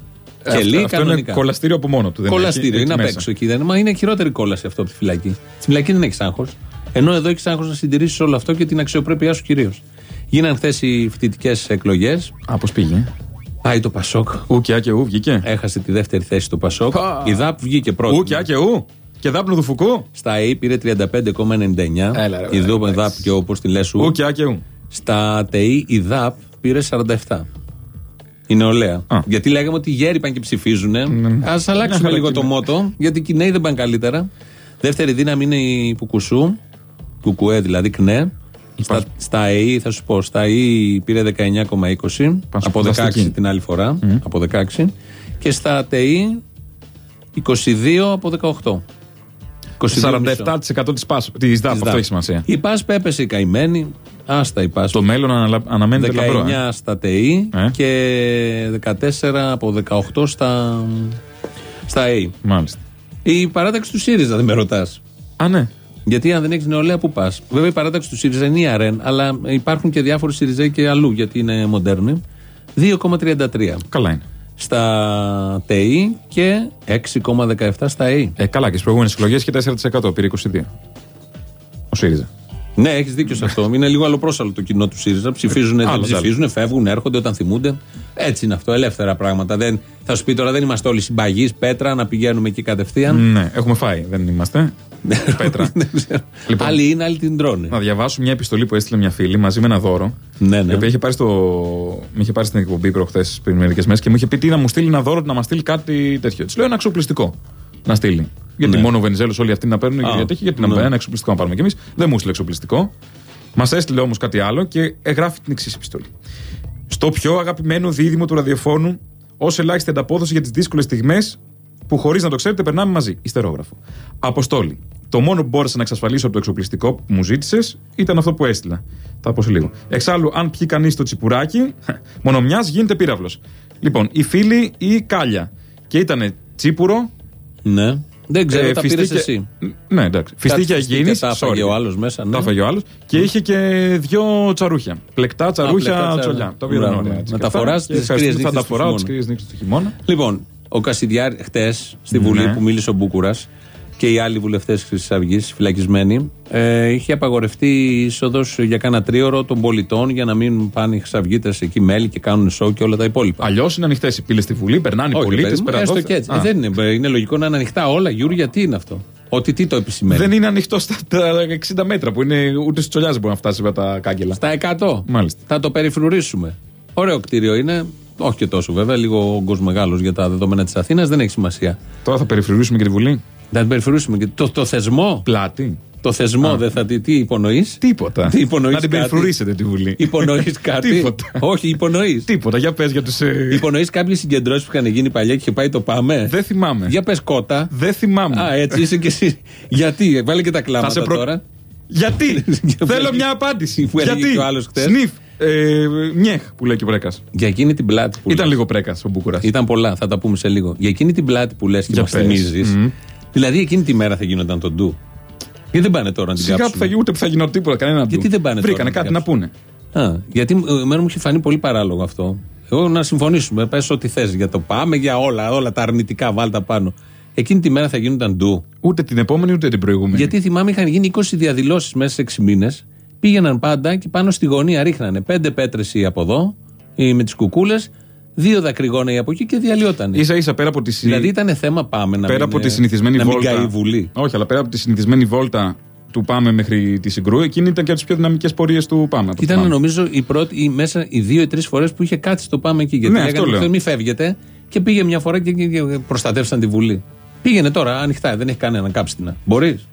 Κελί, αυτό είναι κανονικά. κολαστήριο από μόνο του. Δεν Κολαστήριο, έχει, είναι εκεί απ' μέσα. έξω εκεί. Δεν, μα είναι χειρότερη κόλαση αυτό από τη φυλακή. Στη φυλακή δεν έχεις άγχος. Ενώ εδώ έχεις άγχος να συντηρήσεις όλο αυτό και την αξιοπρέπειά σου κυρίως. Γίναν χθες οι φοιτητικές εκλογές. Α, πώ πήγε. Πάει το Πασόκ. Ου και α και ου βγήκε. Έχασε τη δεύτερη θέση του Πασόκ. Πα. Η ΔΑΠ βγήκε πρώτη. Ου και α και ου. Και δάπνο του Φουκού. Στα ΑΕ πήρε 35,99. Έλα, ρε, η ρε, ΔΟΠ ρε, ΔΑΠ και όπως τη λες σου. Ου και α και ου. Στα ΤΕΗ η ΔΑΠ πήρε 47. Η νεολαία. Α. Γιατί λέγαμε ότι οι γέροι πάνε και ψηφίζουν. Α αλλάξουμε Μια λίγο χαρά το είναι. μότο, γιατί οι νέοι δεν πάνε καλύτερα. Δεύτερη δύναμη είναι η Πουκουσού. Κουκουέ δηλαδή, ΚΝΕ. Στα, στα ΑΕΗ, θα σου πω, στα ΑΕΗ πήρε 19,20 από 16 σπουδαστική. την άλλη φορά. Από 16. Και στα ΤΕΗ 22 από 18. 47% της ΠΑΣ. Της ΔΑΠ, αυτό έχει σημασία. Η ΠΑΣΠ έπεσε η καημένη. Άστα η ΠΑΣΠ. Το μέλλον αναλα- αναμένεται 19 λαμπρό. ε. στα ΤΕΗ Ε. και 14 από 18 στα, στα ΑΕΗ. Μάλιστα. Η παράταξη του ΣΥΡΙΖΑ δεν με ρωτάς. Α, ναι. Γιατί αν δεν έχεις νεολαία, πού πας; Βέβαια η παράταξη του ΣΥΡΙΖΑ είναι η ΑΡΕΝ, αλλά υπάρχουν και διάφοροι ΣΥΡΙΖΑ και αλλού, γιατί είναι μοντέρνοι. 2,33 Καλά είναι. στα ΤΕΗ και 6,17 στα ΑΕΗ. Ε, καλά, και στις προηγούμενες εκλογές είχε 4%. Πήρε 22. Ο ΣΥΡΙΖΑ. Ναι, έχεις δίκιο σε αυτό. Είναι λίγο αλλοπρόσαλο το κοινό του ΣΥΡΙΖΑ. Ψηφίζουν, δεν Άλλος, ψηφίζουν, φεύγουν, έρχονται όταν θυμούνται. Έτσι είναι αυτό, ελεύθερα πράγματα. Δεν, θα σου πει τώρα, δεν είμαστε όλοι συμπαγείς, πέτρα, να πηγαίνουμε εκεί κατευθείαν. Ναι, έχουμε φάει, δεν είμαστε. Πέτρα. Δεν ξέρω. Λοιπόν. Άλλοι είναι, άλλοι την τρώνε. Να διαβάσω μια επιστολή που έστειλε μια φίλη μαζί με ένα δώρο. Ναι, ναι. Η οποία είχε πάρει, στο... με είχε πάρει στην εκπομπή προχθές πριν μερικές μέρες και μου είχε πει τι να μου στείλει ένα δώρο, να μας στείλει κάτι τέτοιο. Της λέω ένα εξοπλιστικό να στείλει. Γιατί Ναι. μόνο ο Βενιζέλος όλοι αυτοί να παίρνουν Α, και γιατί, έχει, γιατί να ναι. παίρνουν ένα εξοπλιστικό να πάρουμε κι εμείς. Δεν μου έστειλε εξοπλιστικό. Μας έστειλε όμως κάτι άλλο και εγγράφει την εξής επιστολή. Στο πιο αγαπημένο δίδυμο του ραδιοφώνου, ως ελάχιστη ανταπόδοση για τις δύσκολες στιγμές που χωρίς να το ξέρετε περνάμε μαζί. Ιστερόγραφο. Αποστόλη. Το μόνο που μπόρεσα να εξασφαλίσω από το εξοπλιστικό που μου ζήτησες ήταν αυτό που έστειλα. Θα πω σε λίγο. Εξάλλου, αν πιει κανείς το τσιπουράκι, μόνο μιας γίνεται πύραυλος. Λοιπόν, η φίλη ή η κάλια. Και ήταν τσίπουρο. Ναι. Δεν ξέρω, ε, τα πήρες φιστίκια- εσύ. Ναι, εντάξει. Φιστίκια φιστίκια εκείνη. τα έφαγε ο άλλος μέσα, ναι. Τα έφαγε ο άλλος. Και είχε και δύο τσαρούχια. Πλεκτά τσαρούχια πλεκτά τσαρούχια. τσολιά. Τα οποία ήταν Μπράβο, ωραία. ναι. έτσι. Να Και τα αυτά. φοράς Και τις ευχαριστούμε, κρύες Θα τα νύχτες του φοράω τις χειμώνας. κρύες νύχτες του χειμώνα. Λοιπόν, ο Κασιδιάρη χτες στη Βουλή Ναι. που μίλησε ο Μπούκουρας και οι άλλοι βουλευτές της Χρυσής Αυγής, φυλακισμένοι, ε, είχε απαγορευτεί η είσοδος για κάνα τρίωρο των πολιτών για να μην πάνε οι Χρυσαυγίτες εκεί μέλη και κάνουν σόου και όλα τα υπόλοιπα. Αλλιώς είναι ανοιχτές οι πύλες στη Βουλή, περνάνε οι Όχι, πολίτες. παιδί μου, έστω και έτσι. Ε, δεν είναι, είναι λογικό να είναι ανοιχτά όλα, Γιούρι, γιατί είναι αυτό; Ότι τι το επισημαίνει; δεν είναι ανοιχτό στα τα 60 μέτρα που είναι ούτε στου τσολιάς μπορεί να φτάσει με τα κάγκελα. Στα 100. Μάλιστα. Θα το περιφρουρήσουμε. Ωραίο κτίριο είναι. Όχι και τόσο βέβαια, λίγο όγκος μεγάλος για τα δεδομένα της Αθήνας, δεν έχει σημασία. Τώρα θα περιφρουρήσουμε και τη Βουλή. Θα την περιφρουρήσουμε. Και το, το θεσμό. Πλάτη. Το θεσμό δεν θα τι, τι υπονοείς; Τίποτα. Τι υπονοείς να την κάτι; περιφρουρήσετε τη Βουλή. Υπονοείς κάτι; Τίποτα. Όχι, υπονοείς; Τίποτα. Για πες για τους. Υπονοείς κάποιες συγκεντρώσεις που είχαν γίνει παλιά και είχε πάει το πάμε; Δεν θυμάμαι. Για πες κότα. Δεν θυμάμαι. Α, έτσι είσαι και εσύ. Γιατί, βάλε και τα Θα κλάματα σε προ- τώρα. Γιατί; Για Θέλω πες. μια απάντηση. Που έλεγε Γιατί; και ο άλλος χτες. Σνιφ. Ε, νιέχ που λέει και ο Πρέκας. Για εκείνη την πλάτη που Ήταν λες. λίγο Πρέκας ο Μπούκουρας. Ήταν πολλά, θα τα πούμε σε λίγο. Για εκείνη την πλάτη που λες και Για μας πες. θυμίζεις. Μμμ. Δηλαδή εκείνη τη μέρα θα γίνονταν το ντου. Γιατί δεν πάνε τώρα να την Σιγά που κάψουν. θα, ούτε που θα γινόταν τίποτα, κανένα Γιατί του. δεν πάνε τώρα Βρήκανε να κάτι να κάψουν. πούνε. Α, γιατί ε, εμένα μου έχει φανεί πολύ παράλογο αυτό. Εγώ να συμφωνήσουμε, πες ό,τι θες για το πάμε, για όλα, όλα τα αρνητικά, βάλτα πάνω. Εκείνη τη μέρα θα γίνονταν ντου. Ούτε την επόμενη ούτε την προηγούμενη. Γιατί θυμάμαι είχαν γίνει 20 διαδηλώσεις μέσα σε 6 μήνες. Πήγαιναν πάντα και πάνω στη γωνία ρίχνανε πέντε πέτρες ή από εδώ, ή με τις κουκούλες, δύο δακρυγόνα ή από εκεί και διαλυόταν. σα ίσα πέρα από τη συ- Δηλαδή ήταν θέμα πάμε να πέρα μην, από τη ε, συνηθισμένη να βόλτα. μην καεί η Βουλή. Όχι, αλλά πέρα από τη συνηθισμένη βόλτα του Πάμε μέχρι τη Συγκρού, εκείνη ήταν και από τις πιο δυναμικές πορείες του Πάμε. από ό,τι Ήταν θυμάμαι. νομίζω η πρώτη, η, μέσα οι δύο ή τρεις φορές που είχε κάτσει το πάμε εκεί. Γιατί Ναι, αυτό λέγανε λέω. «Χθες Μην φεύγετε και πήγε μια φορά και, και, και προστατεύσαν τη Βουλή. Πήγαινε τώρα ανοιχτά, δεν έχει κανένα κάψτηνα. Μπορείς.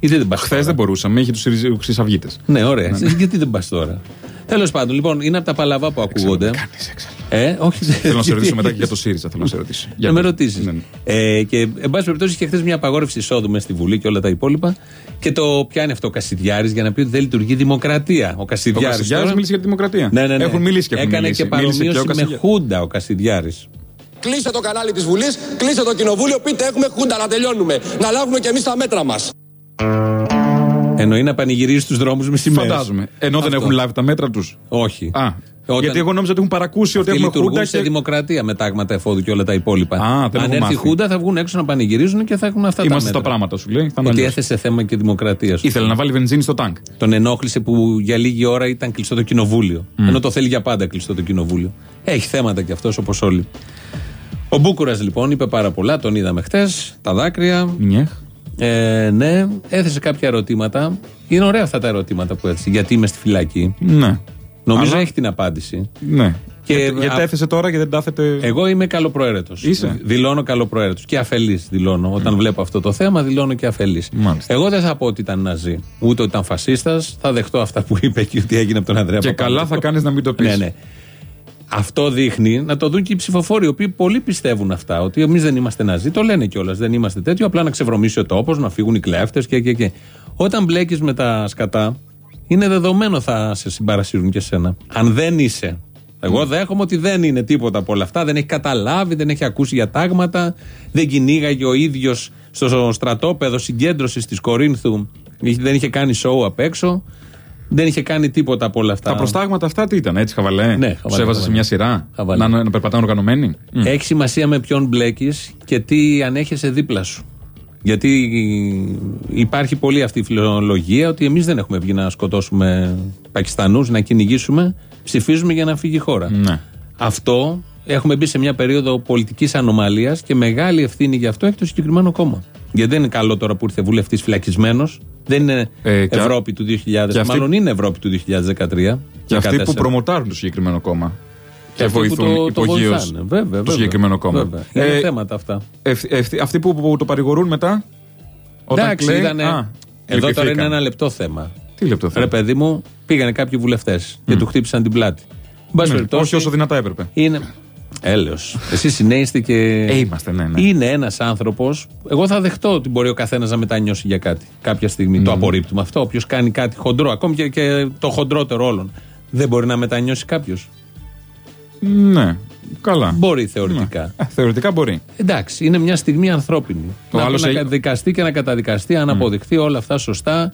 Ή δεν πας. Χθες δεν μπορούσαμε, είχε τους Χρυσαυγίτε. Ναι, ωραία. Γιατί δεν πας τώρα. Τέλος πάντων, λοιπόν, είναι από τα παλαβά που ακούγονται. Ε, όχι, Θέλω να σε ρωτήσω μετά και για το ΣΥΡΙΖΑ. Θέλω να σε ρωτήσω. Να Για με πες. ρωτήσεις. Ναι, ναι. Ε, και, εν πάση περιπτώσει, είχε χθες μια απαγόρευση εισόδου μέσα στη Βουλή και όλα τα υπόλοιπα. Και το πιάνει αυτό ο Κασιδιάρης για να πει ότι δεν λειτουργεί δημοκρατία. Ο Ο Κασιδιάρης. Κασιδιάρη μίλησε για τη δημοκρατία. Ναι, ναι, ναι. Έχουν μιλήσει και έχουν Έκανε μιλήσει. και Μίλησε παρομοίωση ο με Κασιδιάρης. Χούντα ο Κασιδιάρης. Κλείστε το κανάλι της Βουλής, κλείστε το κοινοβούλιο, πείτε έχουμε χούντα να τελειώνουμε. Να λάβουμε και εμείς τα μέτρα μας. Εννοεί να πανηγυρίζει στους δρόμους μεσημέρι. Φαντάζομαι. Ενώ δεν Αυτό. έχουν λάβει τα μέτρα τους. Όχι. Α. Όταν- Γιατί εγώ νόμιζα ότι έχουν παρακούσει ότι Αυτοί έχουμε λειτουργούν χούντα. σε Και... δημοκρατία με τάγματα εφόδου και όλα τα υπόλοιπα. Α, δεν Αν έχω έρθει η μάθει. Χούντα θα βγουν έξω να πανηγυρίζουν και θα έχουν αυτά Είμαστε τα στα μέτρα. πράγματα σου λέει. Θα είναι Ότι αλλιώς. έθεσε θέμα και δημοκρατία. Ήθελε να βάλει βενζίνη στο τάγκ. Τον ενόχλησε που για λίγη ώρα ήταν κλειστό το κοινοβούλιο. Ενώ το θέλει για πάντα κλειστό το κοινοβούλιο. Έχει θέματα κι αυτός όπως όλοι. Ο Μπούκουρας λοιπόν είπε πάρα πολλά, τον είδαμε χτες. Τα δάκρυα. Νιέχ. Ε, ναι, έθεσε κάποια ερωτήματα. Είναι ωραία αυτά τα ερωτήματα που έθεσε. Γιατί είμαι στη φυλακή. Ναι. Νομίζω Αλλά- έχει την απάντηση. Ναι. Και Και, γιατί α- έθεσε τώρα και δεν τα έθετε. Εγώ είμαι καλοπροαίρετος. Είσαι. Δηλώνω καλοπροαίρετος. Και αφελής δηλώνω. Όταν βλέπω αυτό το θέμα, δηλώνω και αφελής. Μάλιστα. Εγώ δεν θα πω ότι ήταν ναζί. Ούτε ότι ήταν φασίστας. Θα δεχτώ αυτά που είπε και ότι έγινε από τον Ανδρέα Και Παπανδρέου. καλά θα κάνεις να μην το πεις. Ναι, ναι. Αυτό δείχνει να το δουν και οι ψηφοφόροι, οι οποίοι πολλοί πιστεύουν αυτά. Ότι εμείς δεν είμαστε ναζί, το λένε κιόλας. Δεν είμαστε τέτοιο. Απλά να ξεβρωμίσει ο τόπος, να φύγουν οι κλέφτες και, και, και. Όταν μπλέκεις με τα σκατά, είναι δεδομένο θα σε συμπαρασύρουν και σένα. Αν δεν είσαι. Εγώ δέχομαι ότι δεν είναι τίποτα από όλα αυτά. Δεν έχει καταλάβει, δεν έχει ακούσει για τάγματα. Δεν κυνήγαγε ο ίδιος στο στρατόπεδο συγκέντρωσης της Κορίνθου. Δεν είχε κάνει σοου απ' έξω. Δεν είχε κάνει τίποτα από όλα αυτά. Τα προστάγματα αυτά τι ήταν, έτσι χαβαλέ; Ναι, Τους χαβαλέ, έβαζε σε χαβαλέ. μια σειρά; Χαβαλέ. Να, να περπατάνε οργανωμένοι; Μμ. Έχει σημασία με ποιον μπλέκεις και τι ανέχεσαι δίπλα σου. Γιατί υπάρχει πολύ αυτή η φιλολογία ότι εμείς δεν έχουμε βγει να σκοτώσουμε Πακιστανούς, να κυνηγήσουμε. Ψηφίζουμε για να φύγει η χώρα. Ναι. Αυτό έχουμε μπει σε μια περίοδο πολιτικής ανομαλίας και μεγάλη ευθύνη γι' αυτό έχει το συγκεκριμένο κόμμα. Γιατί δεν είναι καλό τώρα που ήρθε βουλευτής φυλακισμένος. Δεν είναι Ε, και α- Ευρώπη του 2000, και αυτοί- μάλλον είναι Ευρώπη του 2013. Και αυτοί που 14. προμοτάρουν το συγκεκριμένο κόμμα. Και, αυτοί που βοηθούν το- το υπογείως βοηθάνε. Βέβαια, το βέβαια. συγκεκριμένο κόμμα. Βέβαια. Είναι Ε, θέματα αυτά. ευθ- ευθ- αυτοί που, που το παρηγορούν μετά. Όταν Εντάξει, κλαίει, ήτανε- α, Εδώ τώρα είναι λυπηθήκαν. ένα λεπτό θέμα. Τι λεπτό Ρε θέμα. παιδί μου, πήγανε κάποιοι βουλευτές και του χτύπησαν την πλάτη. Εν πάση Ναι, περιπτώσει, όχι όσο δυνατά έπρεπε. Είναι. Έλεος. Εσεί συνέεστε και. Ε, είμαστε, ναι, ναι. Είναι ένας άνθρωπος. Εγώ θα δεχτώ ότι μπορεί ο καθένας να μετανιώσει για κάτι κάποια στιγμή. Το απορρίπτουμε αυτό. Όποιος κάνει κάτι χοντρό, ακόμη και, και το χοντρότερο όλων. Δεν μπορεί να μετανιώσει κάποιος. Ναι, καλά. Μπορεί θεωρητικά. Ε, θεωρητικά μπορεί. Εντάξει, είναι μια στιγμή ανθρώπινη. Ο να, άλλος να έχει- δικαστεί και να καταδικαστεί, αν αποδειχθεί όλα αυτά σωστά.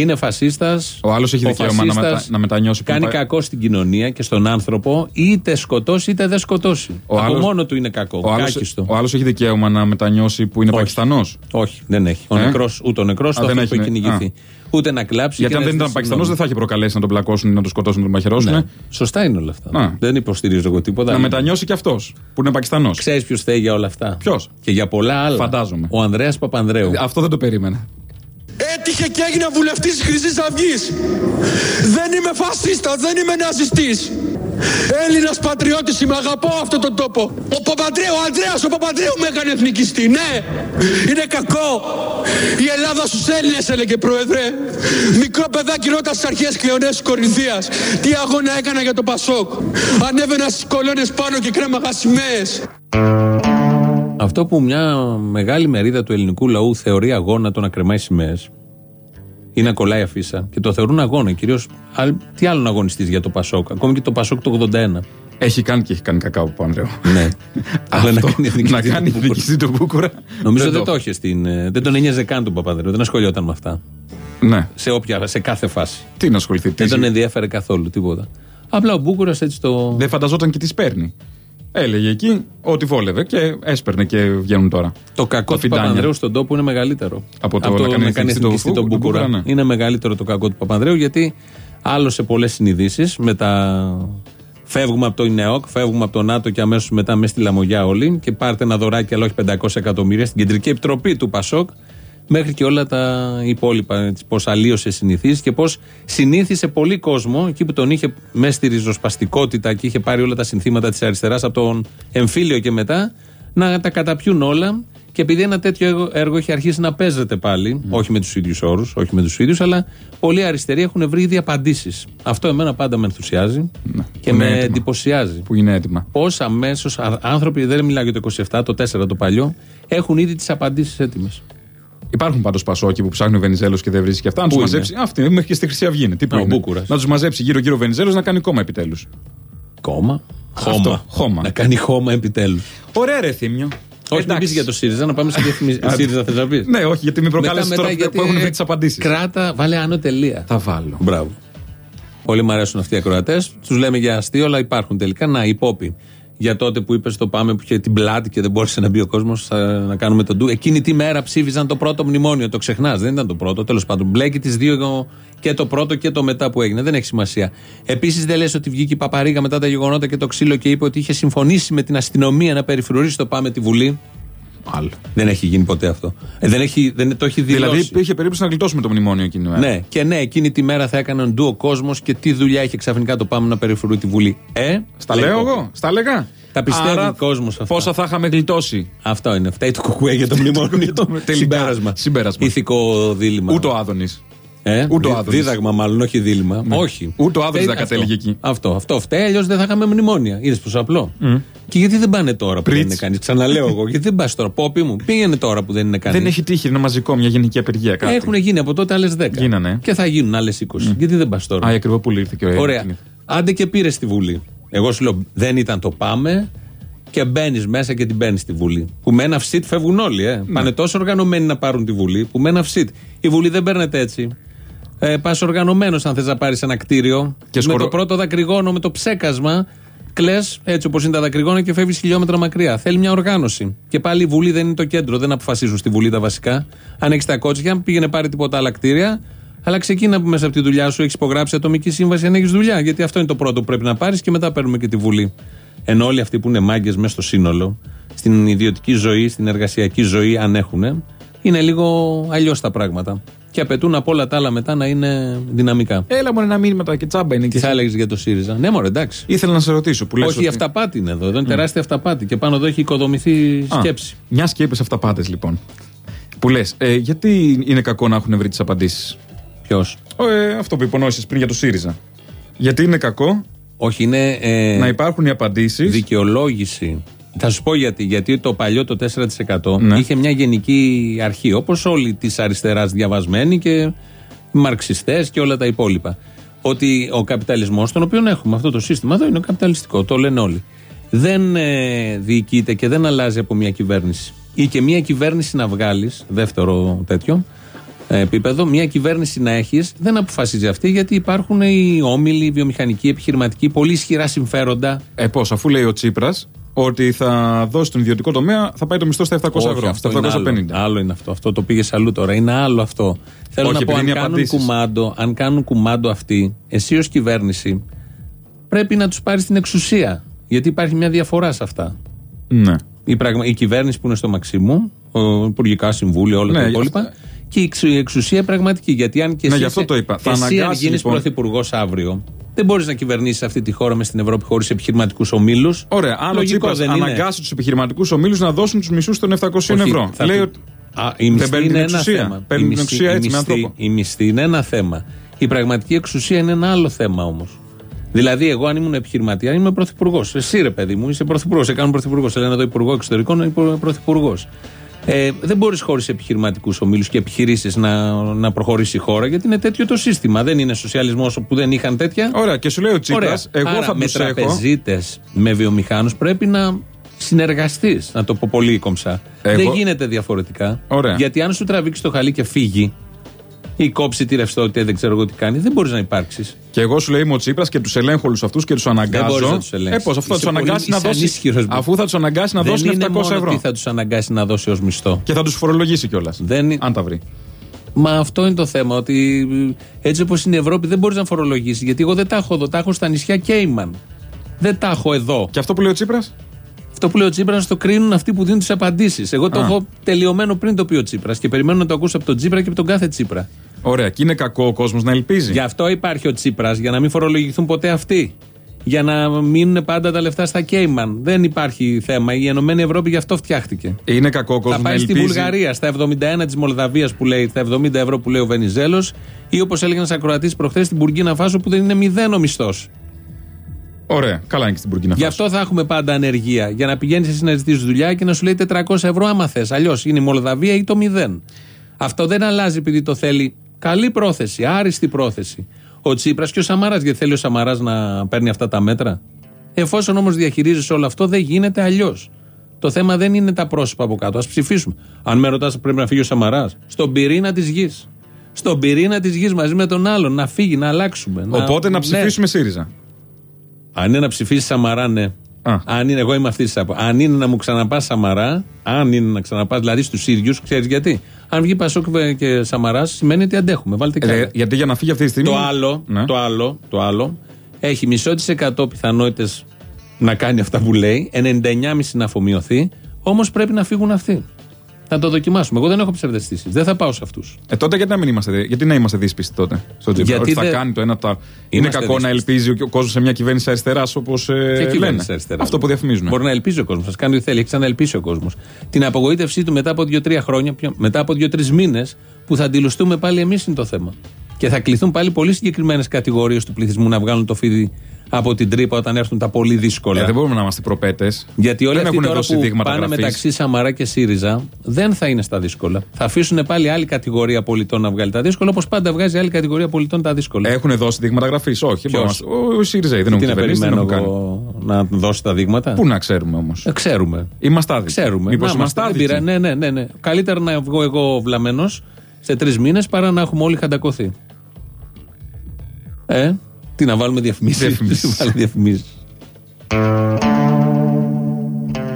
Είναι φασίστας. Ο άλλος έχει δικαίωμα να μετα- να μετανιώσει που Κάνει πάει- κακό στην κοινωνία και στον άνθρωπο, είτε σκοτώσει είτε δεν σκοτώσει. Ο Από άλλος- μόνο του είναι κακό. Ο άλλος, Κάκιστο. ο άλλος έχει δικαίωμα να μετανιώσει που είναι Όχι. Πακιστανός; Όχι, δεν έχει. Ο Ε; νεκρός, ούτε ο νεκρός, το δεν έχει που έχει, έχει ναι. κυνηγηθεί. Ούτε να κλάψει. Γιατί και αν να δεν ήταν ζητήσει Πακιστανός δεν θα συγγνώμη. είχε προκαλέσει να τον πλακώσουν, να τον σκοτώσουν, να τον μαχαιρώσουν. Ναι. Σωστά είναι όλα αυτά. Α. Δεν υποστηρίζω εγώ τίποτα. Να μετανιώσει και αυτός που είναι Πακιστανός. Ξέρεις ποιος θέλει για όλα αυτά; Ποιος; Και για πολλά άλλα. Φαντάζομαι. Ο Ανδρέας Παπανδρέου. Αυτό δεν το περίμενα. Έτυχε και έγινε βουλευτής της Χρυσής Αυγής. Δεν είμαι φασίστας, δεν είμαι ναζιστής. Έλληνας πατριώτης είμαι, αγαπώ αυτόν τον τόπο. Ο Παπαντρέου, ο Ανδρέας, ο Παπαντρέου με έκανε εθνικιστή, ναι. Είναι κακό. Η Ελλάδα στους Έλληνες έλεγε πρόεδρε. Μικρό παιδάκι ρώτας στις αρχές κλεονές της Κορινθίας. Τι αγώνα έκανα για το Πασόκ. Ανέβαινα στις κολόνες πάνω και κρέμαγα σημαίες. Αυτό που μια μεγάλη μερίδα του ελληνικού λαού θεωρεί αγώνα το να κρεμάει σημαίες ή να κολλάει αφίσα και το θεωρούν αγώνα. Κυρίως, τι άλλο να αγωνιστεί για το Πασόκ. Ακόμη και το Πασόκ το 81. Έχει κάνει και έχει κάνει κακάο από Ανδρέου. Ναι. Αλλά να Αυτό, κάνει εθνική να κάνει του Μπούκουρα. εθνική του Μπούκουρα. Νομίζω δεν το το είχε στην. ε, Δεν τον ένοιαζε καν τον Παπαδρέου. Δεν ασχολιόταν με αυτά. Ναι. Σε, όποια, σε κάθε φάση. Τι να ασχοληθεί. τι Δεν τον ζει- ενδιαφέρε καθόλου τίποτα. Απλά ο Μπούκουρας έτσι το. Δεν φανταζόταν και τις παίρνει. Έλεγε εκεί ότι βόλευε και έσπερνε και βγαίνουν τώρα. Το κακό Τα του φιντάνια. Παπανδρέου στον τόπο είναι μεγαλύτερο. Από το να κάνει εθνικιστή το εθνικιστή Φου- τον τον Μπούκουρα. Μπούκουρα, ναι. Είναι μεγαλύτερο το κακό του Παπανδρέου γιατί άλωσε πολλές συνειδήσεις με τα. Φεύγουμε από το ΙΝΕΟΚ, φεύγουμε από το ΝΑΤΟ και αμέσως μετά μέσα στη Λαμογιά όλοι και πάρτε ένα δωράκι, αλλά όχι 500 εκατομμύρια στην κεντρική επιτροπή του Πασόκ, μέχρι και όλα τα υπόλοιπα. Πώς αλλίωσε συνηθίσει και πώς συνήθισε πολύ κόσμο εκεί που τον είχε μέσα στη ριζοσπαστικότητα και είχε πάρει όλα τα συνθήματα της αριστεράς από τον εμφύλιο και μετά να τα καταπιούν όλα. Και επειδή ένα τέτοιο έργο, έργο έχει αρχίσει να παίζεται πάλι, όχι με τους ίδιους όρους, όχι με τους ίδιους, αλλά πολλοί αριστεροί έχουν βρει ήδη απαντήσεις. Αυτό εμένα πάντα με ενθουσιάζει και που με είναι έτοιμα. εντυπωσιάζει. Που είναι έτοιμα. Πώς αμέσως άνθρωποι, δεν μιλάω για το 27, το 4 το παλιό, έχουν ήδη τις απαντήσεις έτοιμες. Υπάρχουν πάντως πασόκι που ψάχνει ο Βενιζέλος και δεν βρίσκει αυτά. Να τους Πού είναι; μαζέψει. Αυτή μέχρι και στη Χρυσή Αυγή είναι. Τι που Α, ο είναι. Μπούκουρας. Να τους μαζέψει γύρω-γύρω ο Βενιζέλος να κάνει κόμμα επιτέλους. Κόμμα; Αυτό, Χώμα. χώμα. Να κάνει χώμα επιτέλους. Ωραία, ρε θύμιο. Όχι να πει για το ΣΥΡΙΖΑ, να πάμε σε διαφημίσει. ΣΥΡΙΖΑ θες να πεις; Ναι, όχι, γιατί με προκάλεσε τώρα που έχουν βρει τις απαντήσεις. Κράτα, βάλε άνω τελεία. Θα βάλω. Μπράβο. Πολύ μου αρέσουν αυτοί οι ακροατές. Τους λέμε για αστείο, αλλά υπάρχουν τελικά. Να, υπόπη. Για τότε που είπες στο Πάμε που είχε την πλάτη και δεν μπόρεσε να μπει ο κόσμος να κάνουμε τον ντου. Εκείνη τη μέρα ψήφιζαν το πρώτο μνημόνιο. Το ξεχνάς, δεν ήταν το πρώτο. Τέλος πάντων, μπλέκει τις δύο και το πρώτο και το μετά που έγινε. Δεν έχει σημασία. Επίσης, δεν λες ότι βγήκε η Παπαρίγα μετά τα γεγονότα και το ξύλο και είπε ότι είχε συμφωνήσει με την αστυνομία να περιφρουρήσει το Πάμε τη Βουλή. Άλλο. Δεν έχει γίνει ποτέ αυτό. Ε, δεν, έχει, δεν το έχει δηλώσει. Δηλαδή υπήρχε περίπτωση να γλιτώσουμε το μνημόνιο εκείνη την ημέρα. Ναι, και ναι, εκείνη τη μέρα θα έκαναν ντου ο κόσμος και τι δουλειά είχε ξαφνικά το Πάμε να περιφρουρεί τη Βουλή. Ε, Στα λέω εγώ, στα λέγα. Τα πιστεύει Άρα, ο κόσμος αυτά. Πόσα θα είχαμε γλιτώσει. Αυτό είναι. Φταίει το κουκουέ για το μνημόνιο. Τελικά. Συμπέρασμα. Συμπέρασμα. Ηθικό δίλημα. Ούτε ο Άδωνης. Ε, ούτε ο δι- Άδωνης. Δίδαγμα, μάλλον, όχι δίλημα. Όχι. Ούτε ο Άδωνης Φταίει δεν αυτό. κατέληγε εκεί. Αυτό, αυτό φταίει, αλλιώς δεν θα είχαμε μνημόνια. Είδες πόσο απλό. Και γιατί δεν πάνε τώρα που Πριτς. δεν είναι κανείς; Ξαναλέω εγώ, γιατί δεν πας τώρα. Πόπι μου, πήγαινε τώρα που δεν είναι κανείς. Δεν έχει τύχει, είναι μαζικό, μια γενική απεργία. Κάτι. Έχουν γίνει από τότε άλλες 10. Γίνανε. Και θα γίνουν άλλες 20. Γιατί δεν πας τώρα; Α, η Ακριβόπουλη ήρθε και ο Ωραία. Έλληνας. Άντε και πήρε στη Βουλή. Εγώ σου λέω, δεν ήταν το πάμε και μπαίνεις μέσα και την παίρνεις στη Βουλή. Που με ένα φσιτ φεύγουν όλοι. Ε. Ναι. Πάνε τόσο οργανωμένοι να πάρουν τη Βουλή, που με ένα φσιτ. Η Βουλή δεν παίρνεται έτσι. Ε, Πας οργανωμένος αν θες να πάρεις ένα κτίριο. Και με σκορο- το πρώτο δακρυγόνο, με το ψέκασμα, κλες έτσι όπως είναι τα δακρυγόνα και φεύγεις χιλιόμετρα μακριά. Θέλει μια οργάνωση. Και πάλι η Βουλή δεν είναι το κέντρο, δεν αποφασίζουν στη Βουλή τα βασικά. Αν έχεις τα κότσια, πήγαινε πάρει τίποτα άλλα κτίρια. Αλλά ξεκίνα που μέσα από τη δουλειά σου έχεις υπογράψει ατομική σύμβαση αν έχεις δουλειά. Γιατί αυτό είναι το πρώτο που πρέπει να πάρεις και μετά παίρνουμε και τη Βουλή. Ενώ όλοι αυτοί που είναι μάγκες μέσα στο σύνολο, στην ιδιωτική ζωή, στην εργασιακή ζωή, αν έχουν, είναι λίγο αλλιώς τα πράγματα. Και απαιτούν από όλα τα άλλα μετά να είναι δυναμικά. Έλα μου ένα μήνυμα τώρα και τσάμπα είναι. Τι Και θα έλεγες για το ΣΥΡΙΖΑ. Ναι, μωρέ, εντάξει. Ήθελα να σε ρωτήσω που λες Όχι, η ότι- αυταπάτη είναι εδώ. Εδώ είναι τεράστια αυταπάτη. Και πάνω εδώ έχει οικοδομηθεί Α, σκέψη. Μια και είπε αυταπάτες λοιπόν. Που λες, ε, γιατί είναι κακό να έχουν βρει τις απαντήσεις; Ποιος; Ε, αυτό που υπονόησε πριν για το ΣΥΡΙΖΑ. Γιατί είναι κακό Όχι, είναι ε, να υπάρχουν οι απαντήσει. δικαιολόγηση. Θα σου πω γιατί. Γιατί το παλιό το 4% Ναι. είχε μια γενική αρχή. Όπως όλοι της αριστεράς διαβασμένοι και οι μαρξιστές και όλα τα υπόλοιπα. Ότι ο καπιταλισμός, τον οποίο έχουμε αυτό το σύστημα εδώ, είναι καπιταλιστικό. Το λένε όλοι. Δεν ε, διοικείται και δεν αλλάζει από μια κυβέρνηση. Ή και μια κυβέρνηση να βγάλεις, δεύτερο τέτοιο ε, επίπεδο, μια κυβέρνηση να έχεις, δεν αποφασίζει αυτή γιατί υπάρχουν οι όμιλοι, οι βιομηχανικοί, επιχειρηματικοί, πολύ ισχυρά συμφέροντα. Ε, πώς, αφού λέει ο Τσίπρας ότι θα δώσει στον ιδιωτικό τομέα, θα πάει το μισθό στα 700 Όχι, ευρώ. αυτό Στα είναι 750. άλλο. άλλο είναι αυτό. Αυτό το πήγε αλλού τώρα. Είναι άλλο αυτό. Θέλω Όχι, να πω, αν επειδή είναι κάνουν, απαντήσεις. κουμάντο, αν κάνουν κουμάντο αυτοί, εσύ ως κυβέρνηση πρέπει να τους πάρεις την εξουσία. Γιατί υπάρχει μια διαφορά σε αυτά. Ναι. Η, πραγμα... η κυβέρνηση που είναι στο Μαξίμου, ο Υπουργικά Συμβούλια, όλα Ναι, τα γι' υπόλοιπα. αυτό- Και η εξου- η εξουσία πραγματική. Γιατί αν και Ναι, εσύ. γι' αυτό είσαι- το είπα. Θα εσύ αν αναγκάσει, γίνεις λοιπόν- πρωθυπουργός αύριο, δεν μπορείς να κυβερνήσεις αυτή τη χώρα με στην Ευρώπη χωρίς επιχειρηματικούς ομίλους. Ωραία, αν ο Τσίπρας αναγκάσει τους επιχειρηματικούς ομίλους να δώσουν τους μισούς των 700 ευρώ. θα Λέει πει- ότι. Α, η μισθή παίρνει είναι την ένα εξουσία. θέμα. Παίρνει Η την μισθή- εξουσία η έτσι, με μισθή- έναν τρόπο. Η μισθή είναι ένα θέμα. Η πραγματική εξουσία είναι ένα άλλο θέμα όμως. Δηλαδή, εγώ αν ήμουν επιχειρηματία, είμαι πρωθυπουργός. Εσύ ρε παιδί μου, είσαι πρωθυπουργός. Σε κάνουν πρωθυπουργός. Σε λένε εδώ υπουργό εξωτερικών, είναι πρωθυπουργός. Ε, δεν μπορείς χωρίς επιχειρηματικούς ομίλους και επιχειρήσεις να, να προχωρήσει η χώρα, γιατί είναι τέτοιο το σύστημα. Δεν είναι σοσιαλισμός που δεν είχαν τέτοια. Ωραία, και σου λέει ο Τσίπρας, Ωραία. εγώ Άρα, θα με τους έχω. τραπεζίτες, με βιομηχάνους πρέπει να συνεργαστείς. Να το πω πολύ κομψά. Εγώ- Δεν γίνεται διαφορετικά. Ωραία. Γιατί αν σου τραβήξει το χαλί και φύγει ή κόψει τη ρευστότητα ή δεν ξέρω εγώ τι κάνει, δεν μπορείς να υπάρξεις. Και εγώ σου λέει είμαι ο Τσίπρας και τους ελέγχω όλους αυτούς και τους αναγκάζω. μπορείς να τους ελέγξεις. Ε, πώς, αφού θα Είσαι τους πολύ- αναγκάσει να είσαι δώσει. ανίσχυρος, μπρο. Αφού θα τους αναγκάσει να δεν δώσουν είναι 700 μόνο ευρώ. τι θα τους αναγκάσει να δώσει ως μισθό. Και θα τους φορολογήσει κιόλας. Δεν... είναι- Αν τα βρει. Μα αυτό είναι το θέμα. Ότι ε, έτσι όπως είναι η Ευρώπη δεν μπορείς να φορολογήσεις. Γιατί εγώ δεν τα έχω εδώ. Τα έχω στα νησιά Κέιμαν. Δεν τα έχω εδώ. Και αυτό που λέει ο Τσίπρας; Αυτό που λέει ο Τσίπρας το κρίνουν αυτοί που δίνουν τις απαντήσεις. Εγώ το Α. έχω τελειωμένο πριν το πει ο Τσίπρας και περιμένω να το ακούσω από τον Τσίπρα και από τον κάθε Τσίπρα. Ωραία, και είναι κακό ο κόσμος να ελπίζει. Γι' αυτό υπάρχει ο Τσίπρας, για να μην φορολογηθούν ποτέ αυτοί. Για να μείνουν πάντα τα λεφτά στα Κέιμαν. Δεν υπάρχει θέμα. Η Ενωμένη Ευρώπη γι' αυτό φτιάχτηκε. Είναι κακό ο κόσμος Θα να πάει στη ελπίζει. Βουλγαρία στα 71 της Μολδαβίας που λέει, στα 70 ευρώ που λέει ο Βενιζέλος, ή όπως έλεγε ένας ακροατής προχθές στην Μπουργκίνα Φάσο που δεν είναι μηδέν ο μισθός. Ωραία, καλά είναι και στην Μπουργκίνα Γι' Φάσο. αυτό θα έχουμε πάντα ανεργία. Για να πηγαίνεις εσύ να ζητήσεις δουλειά και να σου λέει 400 ευρώ άμα θες. Αλλιώς είναι η Μολδαβία ή το μηδέν. Αυτό δεν αλλάζει επειδή το θέλει. Καλή πρόθεση, άριστη πρόθεση. Ο Τσίπρας και ο Σαμαράς, γιατί θέλει ο Σαμαράς να παίρνει αυτά τα μέτρα. Εφόσον όμως διαχειρίζεσαι όλο αυτό, δεν γίνεται αλλιώς. Το θέμα δεν είναι τα πρόσωπα από κάτω. Α ψηφίσουμε. Αν με ρωτάς, πρέπει να φύγει ο Σαμαράς. Στον πυρήνα της γης. στον πυρήνα της γης μαζί με τον άλλον. Να φύγει, να αλλάξουμε. Οπότε να Ναι. ψηφίσουμε ΣΥΡΙΖΑ. Αν είναι να ψηφίσει Σαμαρά, ναι. Α. Αν είναι, εγώ είμαι αυτής της άποψης. Αν είναι να μου ξαναπάς Σαμαρά, αν είναι να ξαναπάς δηλαδή στους ίδιους, ξέρεις γιατί. Αν βγει Πασόκ και Σαμαράς, σημαίνει ότι αντέχουμε. Βάλτε Ε, κάτι. γιατί για να φύγει αυτή τη στιγμή. Το άλλο, Ναι. το άλλο, το άλλο, έχει μισό της εκατό πιθανότητες να κάνει αυτά που λέει, 99,5 να αφομοιωθεί, όμως πρέπει να φύγουν αυτοί. Να το δοκιμάσουμε. Εγώ δεν έχω ψευδεστήσεις. Δεν θα πάω σε αυτούς. Ε, τότε γιατί να, μην είμαστε, γιατί να είμαστε δύσπιστοι τότε στο Τζίπρα. Γιατί Ότι θα δεν- κάνει το ένα από τα. Είναι Είμαστε κακό να δύσπιστοι. ελπίζει ο κόσμος σε μια κυβέρνηση αριστεράς όπως ε, Και λένε. κυβέρνηση αριστερά; Αυτό που διαφημίζουν. Μπορεί να ελπίζει ο κόσμος. Α κάνει ό,τι θέλει. Έχει ξαναελπίσει ο κόσμος. Την απογοήτευσή του μετά από δύο-τρία χρόνια, πιο- μετά από δύο-τρεις μήνες, που θα αντιλουστούμε πάλι εμείς είναι το θέμα. Και θα κληθούν πάλι πολύ συγκεκριμένες κατηγορίες του πληθυσμού να βγάλουν το φίδι από την τρύπα όταν έρθουν τα πολύ δύσκολα. Ε, δεν μπορούμε να είμαστε προπέτες. Γιατί όλοι δεν αυτοί έχουν τώρα δώσει που δείγματα πάνε γραφής. μεταξύ Σαμαρά και ΣΥΡΙΖΑ δεν θα είναι στα δύσκολα. Θα αφήσουν πάλι άλλη κατηγορία πολιτών να βγάλει τα δύσκολα, όπως πάντα βγάζει άλλη κατηγορία πολιτών τα δύσκολα. Έχουν δώσει δείγματα γραφής. Όχι. μπορούμε να- Ο, ο ΣΥΡΙΖΑ δεν Τι έχουν να κυβερνήσει, δεν περιμένω έχουν κάνει. εγώ να δώσει τα δείγματα; Πού να ξέρουμε όμως; Ε, ξέρουμε. Είμαστε άδικοι. Ξέρουμε. Μήπως Να είμαστε δεν πειρά- άδικοι. Ναι, ναι, ναι, ναι. Καλύτερα να βγω εγώ βλαμμένος σε τρεις μήνες παρά να έχουμε όλοι χαντακωθεί. Ε, τι να βάλουμε διαφημίσεις; Διαφημίσεις. Βάλε διαφημίσεις.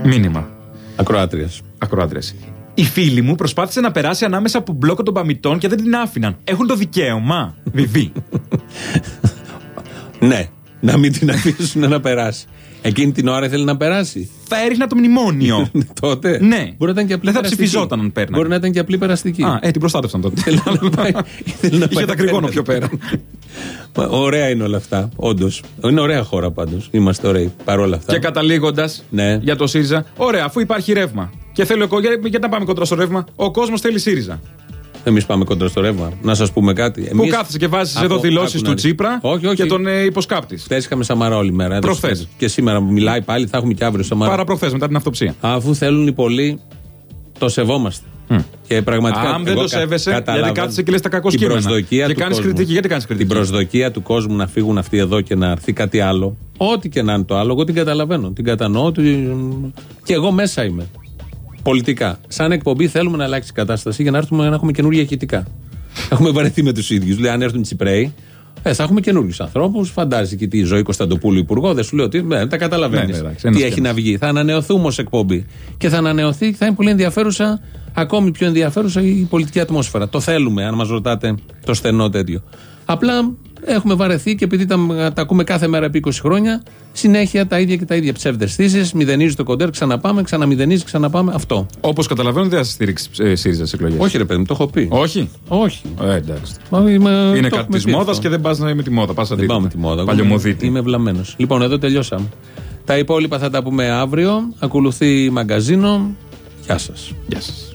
Μήνυμα. Ακροάτρια. Ακροάτρε. Η φίλη μου προσπάθησε να περάσει ανάμεσα από μπλόκο των παμιτών και δεν την άφηναν. Έχουν το δικαίωμα. Βιβί. Ναι, να μην την αφήσουν να περάσει. Εκείνη την ώρα ήθελε να περάσει. θα έριχνα το μνημόνιο. Τότε. Ναι. Μπορεί να ήταν και απλή Δεν θα περαστική. ψηφιζόταν αν πέρναγε. Μπορεί να ήταν και απλή περαστική. Α, ε, την προστάτευσαν τότε. Ήθελε να πάει- ήθελε να Είχε πάει τα κρυγόνο πιο πέρα. Μα, Ωραία είναι όλα αυτά. Όντως. Είναι ωραία χώρα πάντως. Είμαστε ωραίοι παρόλα αυτά. Και καταλήγοντας Ναι. για το ΣΥΡΙΖΑ, ωραία, αφού υπάρχει ρεύμα. Και θέλω εγώ, γιατί για να πάμε κοντρά στο ρεύμα, ο κόσμος θέλει ΣΥΡΙΖΑ. Εμείς πάμε κοντά στο ρεύμα. Να σας πούμε κάτι. Που Εμείς- κάθεσαι και βάζεις Άκου- εδώ δηλώσεις άκου να του δεις. Τσίπρα όχι, όχι. και τον ε, υποσκάπτει. Χθες είχαμε Σαμαρά όλη μέρα. έδωσε Προχθές. χθες. Και σήμερα που μιλάει πάλι, θα έχουμε και αύριο Σαμαρά. Παραπροχθές μετά την αυτοψία. Αφού θέλουν οι πολλοί, το σεβόμαστε. Και πραγματικά. Αν δεν εγώ το κα- σέβεσαι, καταλαβαίνω γιατί κάθεσαι και λες τα κακό την κείμενα. προσδοκία Και του κάνεις κόσμου. κριτική. Γιατί κάνεις κριτική; Την προσδοκία του κόσμου να φύγουν αυτοί εδώ και να έρθει κάτι άλλο. Ό,τι και να είναι το άλλο, εγώ την καταλαβαίνω. Την κατανοώ. την- Και εγώ μέσα είμαι. Πολιτικά. Σαν εκπομπή θέλουμε να αλλάξει η κατάσταση για να έρθουμε να έχουμε καινούργια ηχητικά. Έχουμε βαρεθεί με τους ίδιους. Λέει, αν έρθουν οι Τσιπρέοι, ε, θα έχουμε καινούριους ανθρώπους. Φαντάζει και τη ζωή Κωνσταντοπούλου Υπουργό. Δεν σου λέω ότι. Ναι, τα καταλαβαίνεις. Ναι, ναι, εντάξει, ένας τι και έχει ένας. να βγει. Θα ανανεωθούμε ως εκπομπή. Και θα ανανεωθεί και θα είναι πολύ ενδιαφέρουσα, ακόμη πιο ενδιαφέρουσα η πολιτική ατμόσφαιρα. Το θέλουμε, αν μας ρωτάτε το στενό τέτοιο. Απλά έχουμε βαρεθεί και επειδή τα, τα ακούμε κάθε μέρα επί 20 χρόνια, συνέχεια τα ίδια και τα ίδια ψευδεστήσεις. Μηδενίζει το κοντέρ, ξαναπάμε, ξαναμηδενίζει, ξαναπάμε. Αυτό. Όπως καταλαβαίνω, δεν θα στηρίξει ε, ΣΥΡΙΖΑ στις εκλογές. Όχι, ρε παιδί μου, το έχω πει. Όχι; Όχι. Ε, εντάξει. Μα είμαι- Είναι το κάτι έχουμε της πει μόδας αυτό. και δεν πας με τη μόδα. Πας Δεν πάω με τη μόδα. Εγώ Παλιωμοδίτης. Είμαι βλαμμένος. Λοιπόν, εδώ τελειώσαμε. Τα υπόλοιπα θα τα πούμε αύριο. Ακολουθεί μαγκαζίνο. Γεια σας. Γεια σας.